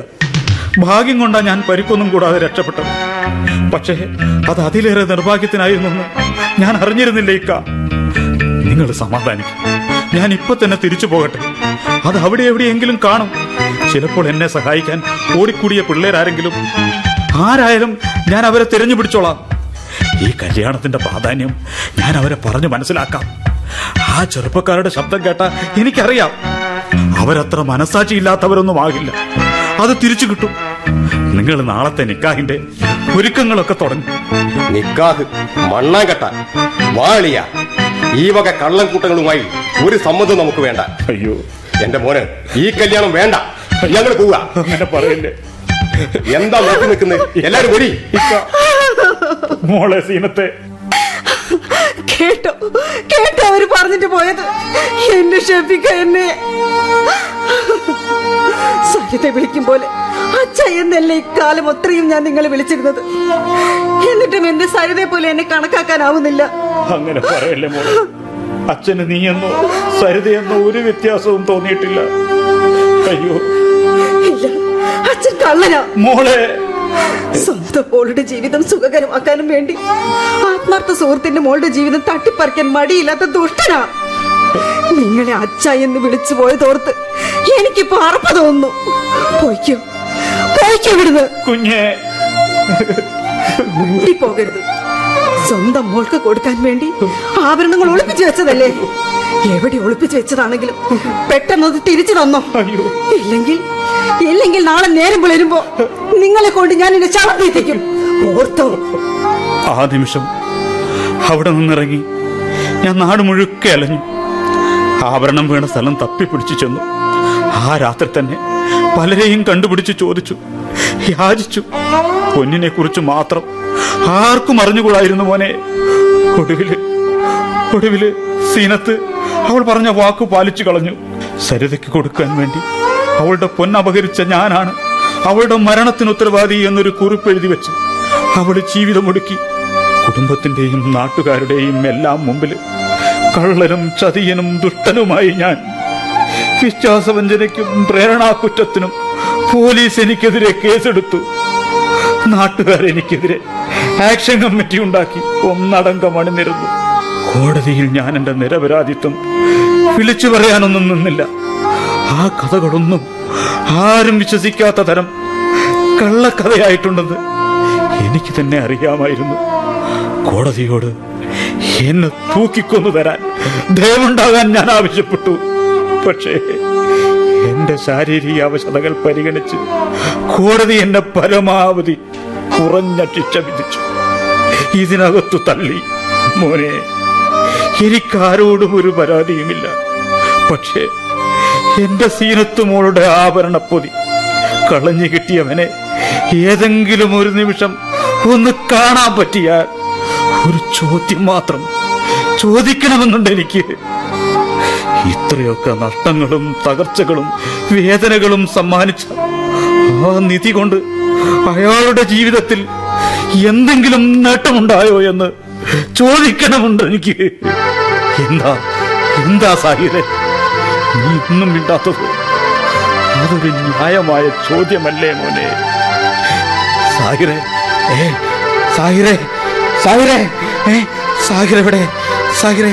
ഭാഗ്യം കൊണ്ടാ ഞാൻ പരിക്കൊന്നും കൂടാതെ രക്ഷപ്പെട്ടത്. പക്ഷേ അത് അതിലേറെ നിർഭാഗ്യത്തിനായിരുന്നു ഞാൻ അറിഞ്ഞിരുന്നില്ല ഇക്ക നിങ്ങൾ സമാധാനിക്കും ഞാൻ ഇപ്പൊ തന്നെ തിരിച്ചു പോകട്ടെ. അത് അവിടെ എവിടെയെങ്കിലും കാണും. ചിലപ്പോൾ എന്നെ സഹായിക്കാൻ ഓടിക്കൂടിയ പിള്ളേരാരെങ്കിലും ആരായാലും ഞാൻ അവരെ തിരഞ്ഞു പിടിച്ചോളാം. ഈ കല്യാണത്തിന്റെ പ്രാധാന്യം ഞാൻ അവരെ പറഞ്ഞു മനസ്സിലാക്കാം. ആ ചെറുപ്പക്കാരുടെ ശബ്ദം കേട്ട എനിക്കറിയാം. അവരത്ര മനസാക്ഷിയില്ലാത്തവരൊന്നും ആകില്ല. അത് തിരിച്ചു കിട്ടും. നിങ്ങൾ നാളത്തെ നിക്കാഹിന്റെ ഒരുക്കങ്ങളൊക്കെ തുടങ്ങി. നിക്കാഹ് മണ്ണാങ്കട്ട വാളിയ. ഈ വക കള്ളൻകൂട്ടങ്ങളുമായി ഒരു സമ്മതം നമുക്ക് വേണ്ട. അയ്യോ. എന്റെ മോന് ഈ കല്യാണം വേണ്ട. ഞങ്ങൾ പോവുക. അങ്ങനെ പറയല്ലേ. എന്താ നോക്കി നിൽക്കുന്നത് എല്ലാരും വരി മോളെ സീനത്തെ. കേട്ടോ കേട്ടോ അവർ പറഞ്ഞിട്ട് പോയത്. എന്നെ ക്ഷമിക്ക എന്നെ. സത്യത്തെ വിളിക്കും പോലെ. അച്ഛ എന്നല്ലേ ഇക്കാലം അത്രയും ഞാൻ നിങ്ങളെ വിളിച്ചിരുന്നത്? എന്നിട്ടും എന്റെ സരിതയെ പോലെ എന്നെ കണക്കാക്കാനാവുന്നില്ല. അങ്ങനെ പറയല്ലേ മോളെ. അച്ഛന് നീയെന്നോ സരിതയെന്നോ ഒരു വ്യത്യാസവും തോന്നിയിട്ടില്ല. അയ്യോ. ഇല്ല അച്ഛൻ കള്ളനാ. മോളെ. സ്വന്തം മോളുടെ ജീവിതം സുഖകരമാക്കാനും വേണ്ടി ആത്മാർത്ഥ സുഹൃത്തിന്റെ മോളുടെ ജീവിതം തട്ടിപ്പറിക്കാൻ മടിയില്ലാത്ത ദുഷ്ടനാ. നിങ്ങളെ അച്ഛ എന്ന് വിളിച്ചു പോയതോർത്ത് എനിക്കിപ്പോ അറപ്പ തോന്നുന്നു പോയിക്കോ. ഇവിടുന്ന് കുഞ്ഞെ. പോകരുത്. സ്വന്തം മോൾക്ക് കൊടുക്കാൻ വേണ്ടി ആഭരണങ്ങൾ ഒളിപ്പിച്ചു വെച്ചതല്ലേ? എവിടെ ഒളിപ്പിച്ചു വെച്ചതാണെങ്കിലും പെട്ടെന്ന് അത് തിരിച്ചു തന്നോ? ഇല്ലെങ്കിൽ ഇല്ലെങ്കിൽ നാളെ നേരം പുലരുമ്പോ നിങ്ങളെ കൊണ്ട് ഞാൻ എന്നെ ചളത്തിക്കും ഓർത്തോ? ആ നിമിഷം അവിടെ നിന്നിറങ്ങി ഞാൻ നാട് മുഴുക്കെ അലഞ്ഞു. ആഭരണം വീണ സ്ഥലം തപ്പി പിടിച്ചു ചെന്നു. ആ രാത്രി തന്നെ പലരെയും കണ്ടുപിടിച്ച് ചോദിച്ചു. യാചിച്ചു. പൊന്നിനെ കുറിച്ച് മാത്രം ആർക്കും അറിഞ്ഞുകൂടായിരുന്നു മോനെ. ഒടുവിൽ ഒടുവിൽ സീനത്ത് അവൾ പറഞ്ഞ വാക്ക് പാലിച്ചു കളഞ്ഞു. സരിതയ്ക്ക് കൊടുക്കാൻ വേണ്ടി അവളുടെ പൊന്നപഹരിച്ച ഞാനാണ് അവളുടെ മരണത്തിന് ഉത്തരവാദി എന്നൊരു കുറിപ്പ് എഴുതി വെച്ച് അവൾ ജീവിതമൊടുക്കി. കുടുംബത്തിന്റെയും നാട്ടുകാരുടെയും എല്ലാം മുമ്പിൽ കള്ളനും ചതിയനും ദുഷ്ടനുമായി ഞാൻ. വിശ്വാസവഞ്ചനയ്ക്കും പ്രേരണാകുറ്റത്തിനും പോലീസ് എനിക്കെതിരെ കേസെടുത്തു. നാട്ടുകാർ എനിക്കെതിരെ ആക്ഷൻ കമ്മിറ്റി ഉണ്ടാക്കി. ഒന്നടങ്കം അണിനിരുന്നു കോടതിയിൽ ഞാൻ എന്റെ നിരപരാധിത്വം വിളിച്ചു പറയാനൊന്നും നിന്നില്ല. ആ കഥകളൊന്നും ആരും വിശ്വസിക്കാത്ത തരം കള്ളക്കഥയായിട്ടുണ്ടെന്ന് എനിക്ക് തന്നെ അറിയാമായിരുന്നു. കോടതിയോട് എന്നെ തൂക്കിക്കൊന്നു തരാൻ ദയവുണ്ടാകാൻ ഞാൻ ആവശ്യപ്പെട്ടു. പക്ഷേ എന്റെ ശാരീരിക അവശതകൾ പരിഗണിച്ച് കോടതി എന്നെ പരമാവധി കുറഞ്ഞ ശിക്ഷ വിധിച്ചു. ഇതിനകത്തു തള്ളി. മോനെ എനിക്കാരോടും ഒരു പരാതിയുമില്ല. പക്ഷേ എന്റെ സീനത്ത് മോളുടെ ആഭരണപ്പൊതി കളഞ്ഞു കിട്ടിയവനെ ഏതെങ്കിലും ഒരു നിമിഷം ഒന്ന് കാണാൻ പറ്റിയാൽ ഒരു ചോദ്യം മാത്രം ചോദിക്കണമെന്നുണ്ട് എനിക്ക് ഇത്രയൊക്കെ നഷ്ടങ്ങളും തകർച്ചകളും വേദനകളും സമ്മാനിച്ച ആ നിധി കൊണ്ട് അയാളുടെ ജീവിതത്തിൽ എന്തെങ്കിലും നേട്ടമുണ്ടായോ എന്ന് ചോദിക്കണമുണ്ട് എനിക്ക്. എന്താ എന്താ സാഹിരെ നീ ഇന്നും മിണ്ടാത്തത്. അതൊരു ന്യായമായ ചോദ്യമല്ലേ മോനെ? സാഹിറെ ഏ സാഹിറെ സാഹിറെ ഏ സാഹിറെ എവിടെ? സാഹിറെ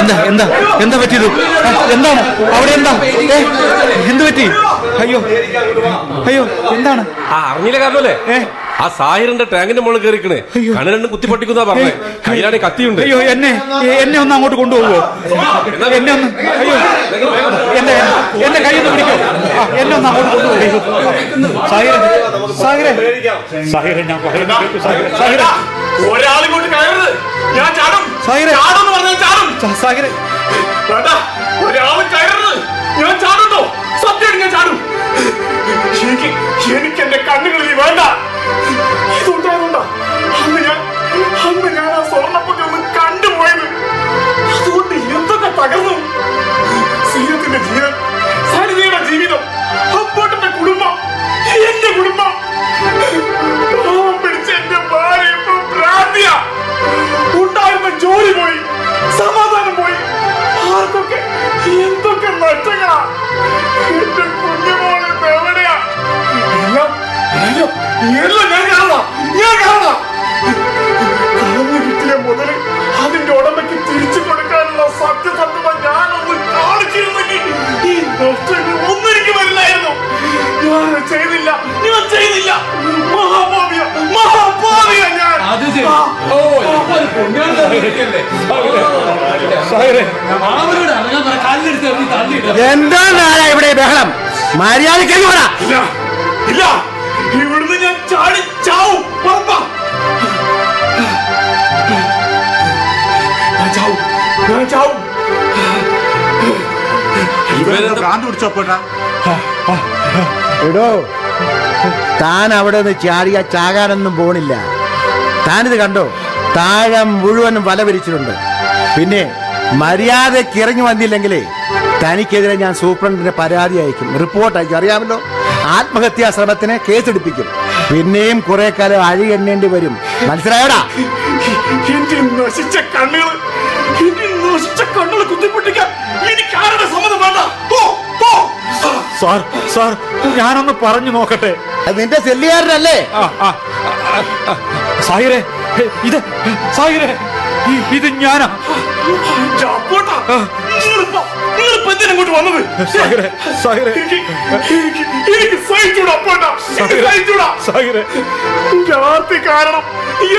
എന്താ എന്താ എന്താ പറ്റിയത്? എന്താണ്? അവിടെ എന്താ? എന്ത് പറ്റി? അയ്യോ അയ്യോ എന്താണ്? ആ അറിഞ്ഞില്ല കാരണല്ലേ ആ സാഹിറിന്റെ ടാങ്കിന്റെ മുകളിൽ കയറിക്കണേ കണ്ണ് രണ്ടും കുത്തി പൊട്ടിക്കുന്ന പറഞ്ഞേ കയ്യിലാണെ കത്തിയുണ്ട്. അയ്യോ എന്നെ എന്നെ ഒന്ന് അങ്ങോട്ട് കൊണ്ടുപോകുമോ എന്നെ? ഒന്ന് അയ്യോ. എന്റെ എന്റെ കയ്യിൽ നിന്ന് പിടിക്കോ. എന്നെ ഒന്ന് അങ്ങോട്ട് കൊണ്ടുപോകും സാഹിറെ സാഹിറെ. സാഹിറെ ഞാൻ സാഹിറെ. ഒരാളിങ്ങോട്ട് ഞാൻ ചാടും. സാഹിറെ. ചാടും പറഞ്ഞാൽ ചാടും. സാ- വേണ്ട ഒരാളും കയറരുത് ഞാൻ ചാടുണ്ടോ സത്യം ഞാൻ ചാടും. എനിക്ക് എനിക്ക് എന്റെ കണ്ണുകളിൽ വേണ്ട. ഇതുണ്ടായതുകൊണ്ടാ അന്ന് ഞാൻ അന്ന് ഞാൻ ആ സ്വർണപ്പൊക്കെ ഒന്ന് കണ്ടുപോയത്. അതുകൊണ്ട് എന്തൊക്കെ തകർന്നു? സീനത്തിന്റെ ജീവൻ സരിതയുടെ ജീവിതം അപ്പോട്ടന്റെ കുടുംബം എന്റെ കുടുംബം. നഷ്ടങ്ങളാ എന്റെ കുഞ്ഞുമോളെ എവിടെയാ? എല്ലാം എല്ലാം ഞാൻ കാണാം ഞാൻ കാണാം കളഞ്ഞു കിട്ടിയ ഉടമയ്ക്ക് തിരിച്ചു കൊടുക്കാനുള്ള സത്യസന്ധത ഞാനൊന്ന് കാണിച്ചിരുന്നെങ്കിൽ ഈ നഷ്ടങ്ങൾ ഒന്നും എനിക്ക് വരില്ലായിരുന്നു. ഞാൻ ചെയ്തില്ല. ഞാൻ ചെയ്തില്ല. മഹാഭാവിയ മഹാഭാവിയ അത് ശരി. ഓ, ഒരു. എന്താണ് ഇവിടെ ബഹളം? മര്യാദയ്ക്ക് ഇല്ല ഇല്ല. ഇവിടുന്ന് ഞാൻ ചാടി ചാവും. ഉറപ്പാ. ഞാൻ ചാവും. ഞാൻ ചാവും. എടോ താൻ അവിടെ നിന്ന് ചാടിയ ചാകാനൊന്നും പോണില്ല. താനിത് കണ്ടോ? താഴെ മുഴുവനും വല വിരിച്ചിട്ടുണ്ട്. പിന്നെ മര്യാദയ്ക്ക് ഇറങ്ങി വന്നില്ലെങ്കിലേ തനിക്കെതിരെ ഞാൻ സൂപ്രണ്ടിന് പരാതി അയക്കും. റിപ്പോർട്ട് അയക്കും. അറിയാമല്ലോ? ആത്മഹത്യാ ശ്രമത്തിന് കേസെടുപ്പിക്കും. പിന്നെയും കുറെ കാലം അഴി എണ്ണേണ്ടി വരും. മനസ്സിലായോടാ? സാർ സാർ ഞാനൊന്ന് പറഞ്ഞു നോക്കട്ടെ. അത് നിന്റെ സെല്ലുകാരനല്ലേ സാഹിറെ ഇത് സാഹിറേ ഇ- ഇത് ഞാനാ. രാത്രി കാരണം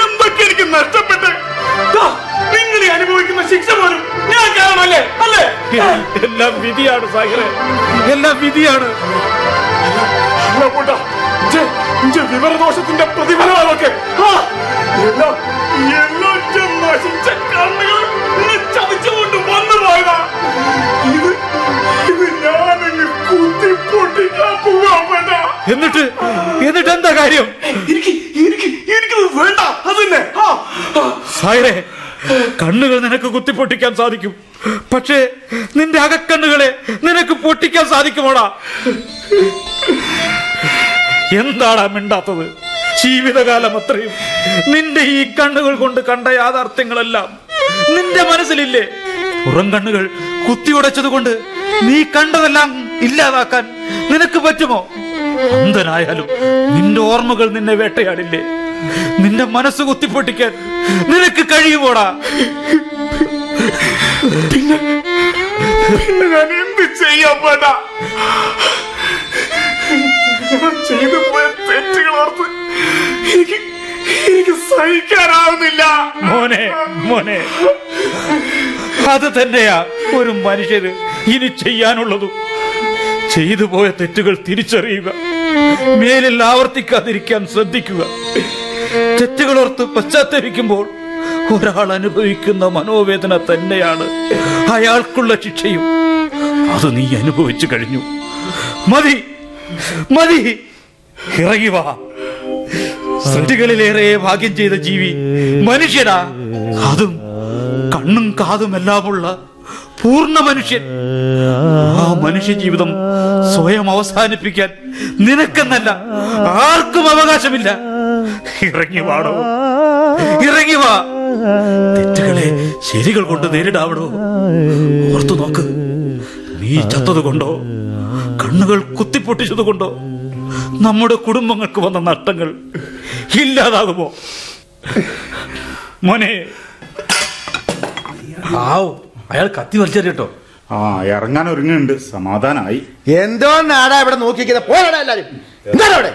എന്തൊക്കെ എനിക്ക് നഷ്ടപ്പെട്ട് ദാ, നിങ്ങൾ അനുഭവിക്കുന്ന ശിക്ഷ പോലും ഞാൻ കാരണമല്ലേ അല്ലേ എല്ലാം വിധിയാണ്. സാഹിറെ എല്ലാം വിധിയാണ് അപ്പോട്ടാ വിവരദോഷത്തിന്റെ പ്രതിഫലമൊക്കെ എല്ലാം എല്ലാം ഇജ്ജ് നശിച്ച കണ്ണുകൾ ഇന്നെ ചതിച്ചുകൊണ്ട് വന്നു പോയതാ. ഇത് ഇത് ഞാനങ്ങ് കുത്തി പൊട്ടിക്കാൻ പോവാ അപ്പോട്ടാ എന്നിട്ട് എന്നിട്ട് എന്താ കാര്യം? എനിക്ക് എനിക്ക് എനിക്കത് വേണ്ട അതന്നെ. ആ. കണ്ണുകൾ നിനക്ക് കുത്തിപ്പൊട്ടിക്കാൻ സാധിക്കും. പക്ഷേ നിന്റെ അകക്കണ്ണുകളെ നിനക്ക് പൊട്ടിക്കാൻ സാധിക്കുമോടാ? എന്താടാ മിണ്ടാത്തത്? ജീവിതകാലം അത്രയും. നിന്റെ ഈ കണ്ണുകൾ കൊണ്ട് കണ്ട യാഥാർത്ഥ്യങ്ങളെല്ലാം നിന്റെ മനസ്സിലില്ലേ? പുറം കണ്ണുകൾ കുത്തിയുടച്ചത് കൊണ്ട് നീ കണ്ടതെല്ലാം ഇല്ലാതാക്കാൻ നിനക്ക് പറ്റുമോ? അന്ധനായാലും നിന്റെ ഓർമ്മകൾ നിന്നെ വേട്ടയാടില്ലേ? നിന്റെ മനസ്സ് കുത്തിപ്പൊട്ടിക്കാൻ നിനക്ക് കഴിയുമോടാ? പിന്നെ ഞാൻ എന്ത് ചെയ്യാൻ ഞാൻ പോയ തെറ്റുകൾ ഓർത്ത് എനിക്ക് എനിക്ക് സഹിക്കാനാവുന്നില്ല. മോനെ മോനെ. അത് തന്നെയാ ഒരു മനുഷ്യര് ഇനി ചെയ്യാനുള്ളതും. ചെയ്തു പോയ തെറ്റുകൾ തിരിച്ചറിയുക. മേലിൽ ആവർത്തിക്കാതിരിക്കാൻ ശ്രദ്ധിക്കുക. തെറ്റുകളോർത്ത് പശ്ചാത്തപിക്കുമ്പോൾ ഒരാൾ അനുഭവിക്കുന്ന മനോവേദന തന്നെയാണ് അയാൾക്കുള്ള ശിക്ഷയും. അത് നീ അനുഭവിച്ചു കഴിഞ്ഞു. മതി. മതി. ഇറങ്ങി വാ. സൃഷ്ടികളിലേറെ ഭാഗ്യം ചെയ്ത ജീവി മനുഷ്യനാ. അതും കണ്ണും കാതും എല്ലാമുള്ള പൂർണ മനുഷ്യൻ. ആ മനുഷ്യ ജീവിതം സ്വയം അവസാനിപ്പിക്കാൻ നിനക്കെന്നല്ല ആർക്കും അവകാശമില്ല. ഇറങ്ങി വാടോ. ഇറങ്ങി വാ. തെറ്റുകളെ ശരികൾ കൊണ്ട് നേരിടാവടോ ഓർത്തു നോക്ക്. നീ ചത്തത് കൊണ്ടോ? കണ്ണുകൾ കുത്തിപ്പൊട്ടിച്ചതുകൊണ്ടോ നമ്മുടെ കുടുംബങ്ങൾക്ക് വന്ന നഷ്ടങ്ങൾ ഇല്ലാതാകുമോ? മോനെ. ആവോ അയാൾ കത്തി വലിച്ചെറിയട്ടോ ആ ഇറങ്ങാൻ ഒരുങ്ങുന്നുണ്ട്. സമാധാനായി. എന്തോ നാടാ ഇവിടെ നോക്കിക്കുന്നത് പോരാടാ എല്ലാരും. എന്താണ് അവിടെ?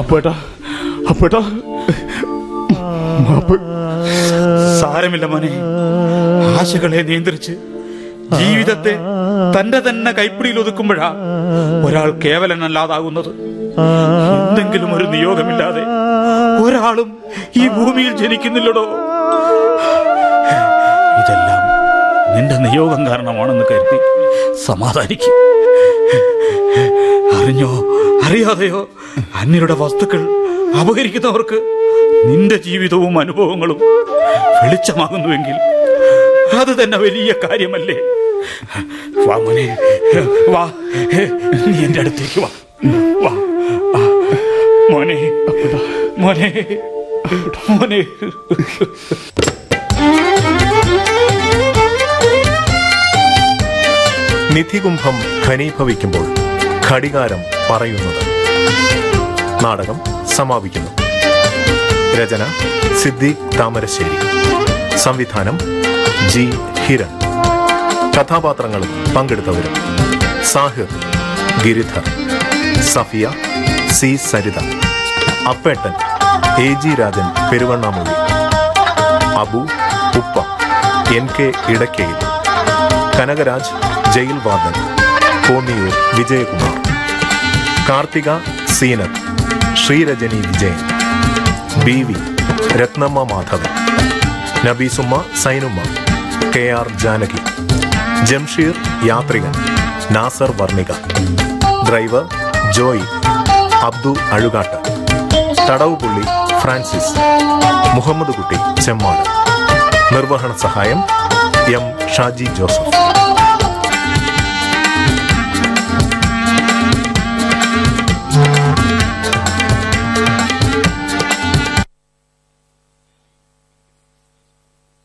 അപ്പേട്ടാ അപ്പേട്ടാ. സാരമില്ല മോനെ. ആശകളെ നിയന്ത്രിച്ച് ജീവിതത്തെ തന്റെ തന്നെ കൈപ്പിടിയിൽ ഒതുക്കുമ്പോഴാ ഒരാൾ കേവലനല്ലാതാകുന്നത്. എന്തെങ്കിലും ഒരു നിയോഗമില്ലാതെ ഒരാളും ഈ ഭൂമിയിൽ ജനിക്കുന്നില്ലടോ. ഇതെല്ലാം നിന്റെ നിയോഗം കാരണമാണെന്ന് കരുതി സമാധാനിക്കും. അറിഞ്ഞോ അറിയാതെയോ അന്യരുടെ വസ്തുക്കൾ അപഹരിക്കുന്നവർക്ക് നിന്റെ ജീവിതവും അനുഭവങ്ങളും വെളിച്ചമാകുന്നുവെങ്കിൽ അത് തന്നെ വലിയ കാര്യമല്ലേ? വാ മോനെ. വാ. നീ എന്റെ അടുത്തേക്ക് വാ. വാ. മോനെ. മോനെ. മോനെ. നിധികുംഭം ഘനീഭവിക്കുമ്പോൾ ഘടികാരം പറയുന്നത്. നാടകം സമാപിക്കുന്നു. രചന സിദ്ദീഖ് താമരശ്ശേരി. സംവിധാനം ജി. ഹിരൺ. കഥാപാത്രങ്ങളും പങ്കെടുത്തവരും Sahir Giridhar Safiya C Saritha Appettan A G Rajan Peruvannamozhi Abu ഉപ്പ N K Edakkayil Kanakaraj jail warden Konniyoor Vijayakumar Karthika sinner Sreerajani Vijayan B V Rathnamma Madhavan Nabeesumma Sainumma K R Janaki. Jamsheer യാത്രികൻ Nasar Varnika. Driver Joy Abdu Azhukatt. തടവുപുള്ളി Francis. Muhammad Kutty Chemmad. നിർവഹണ സഹായം M Shaji Joseph.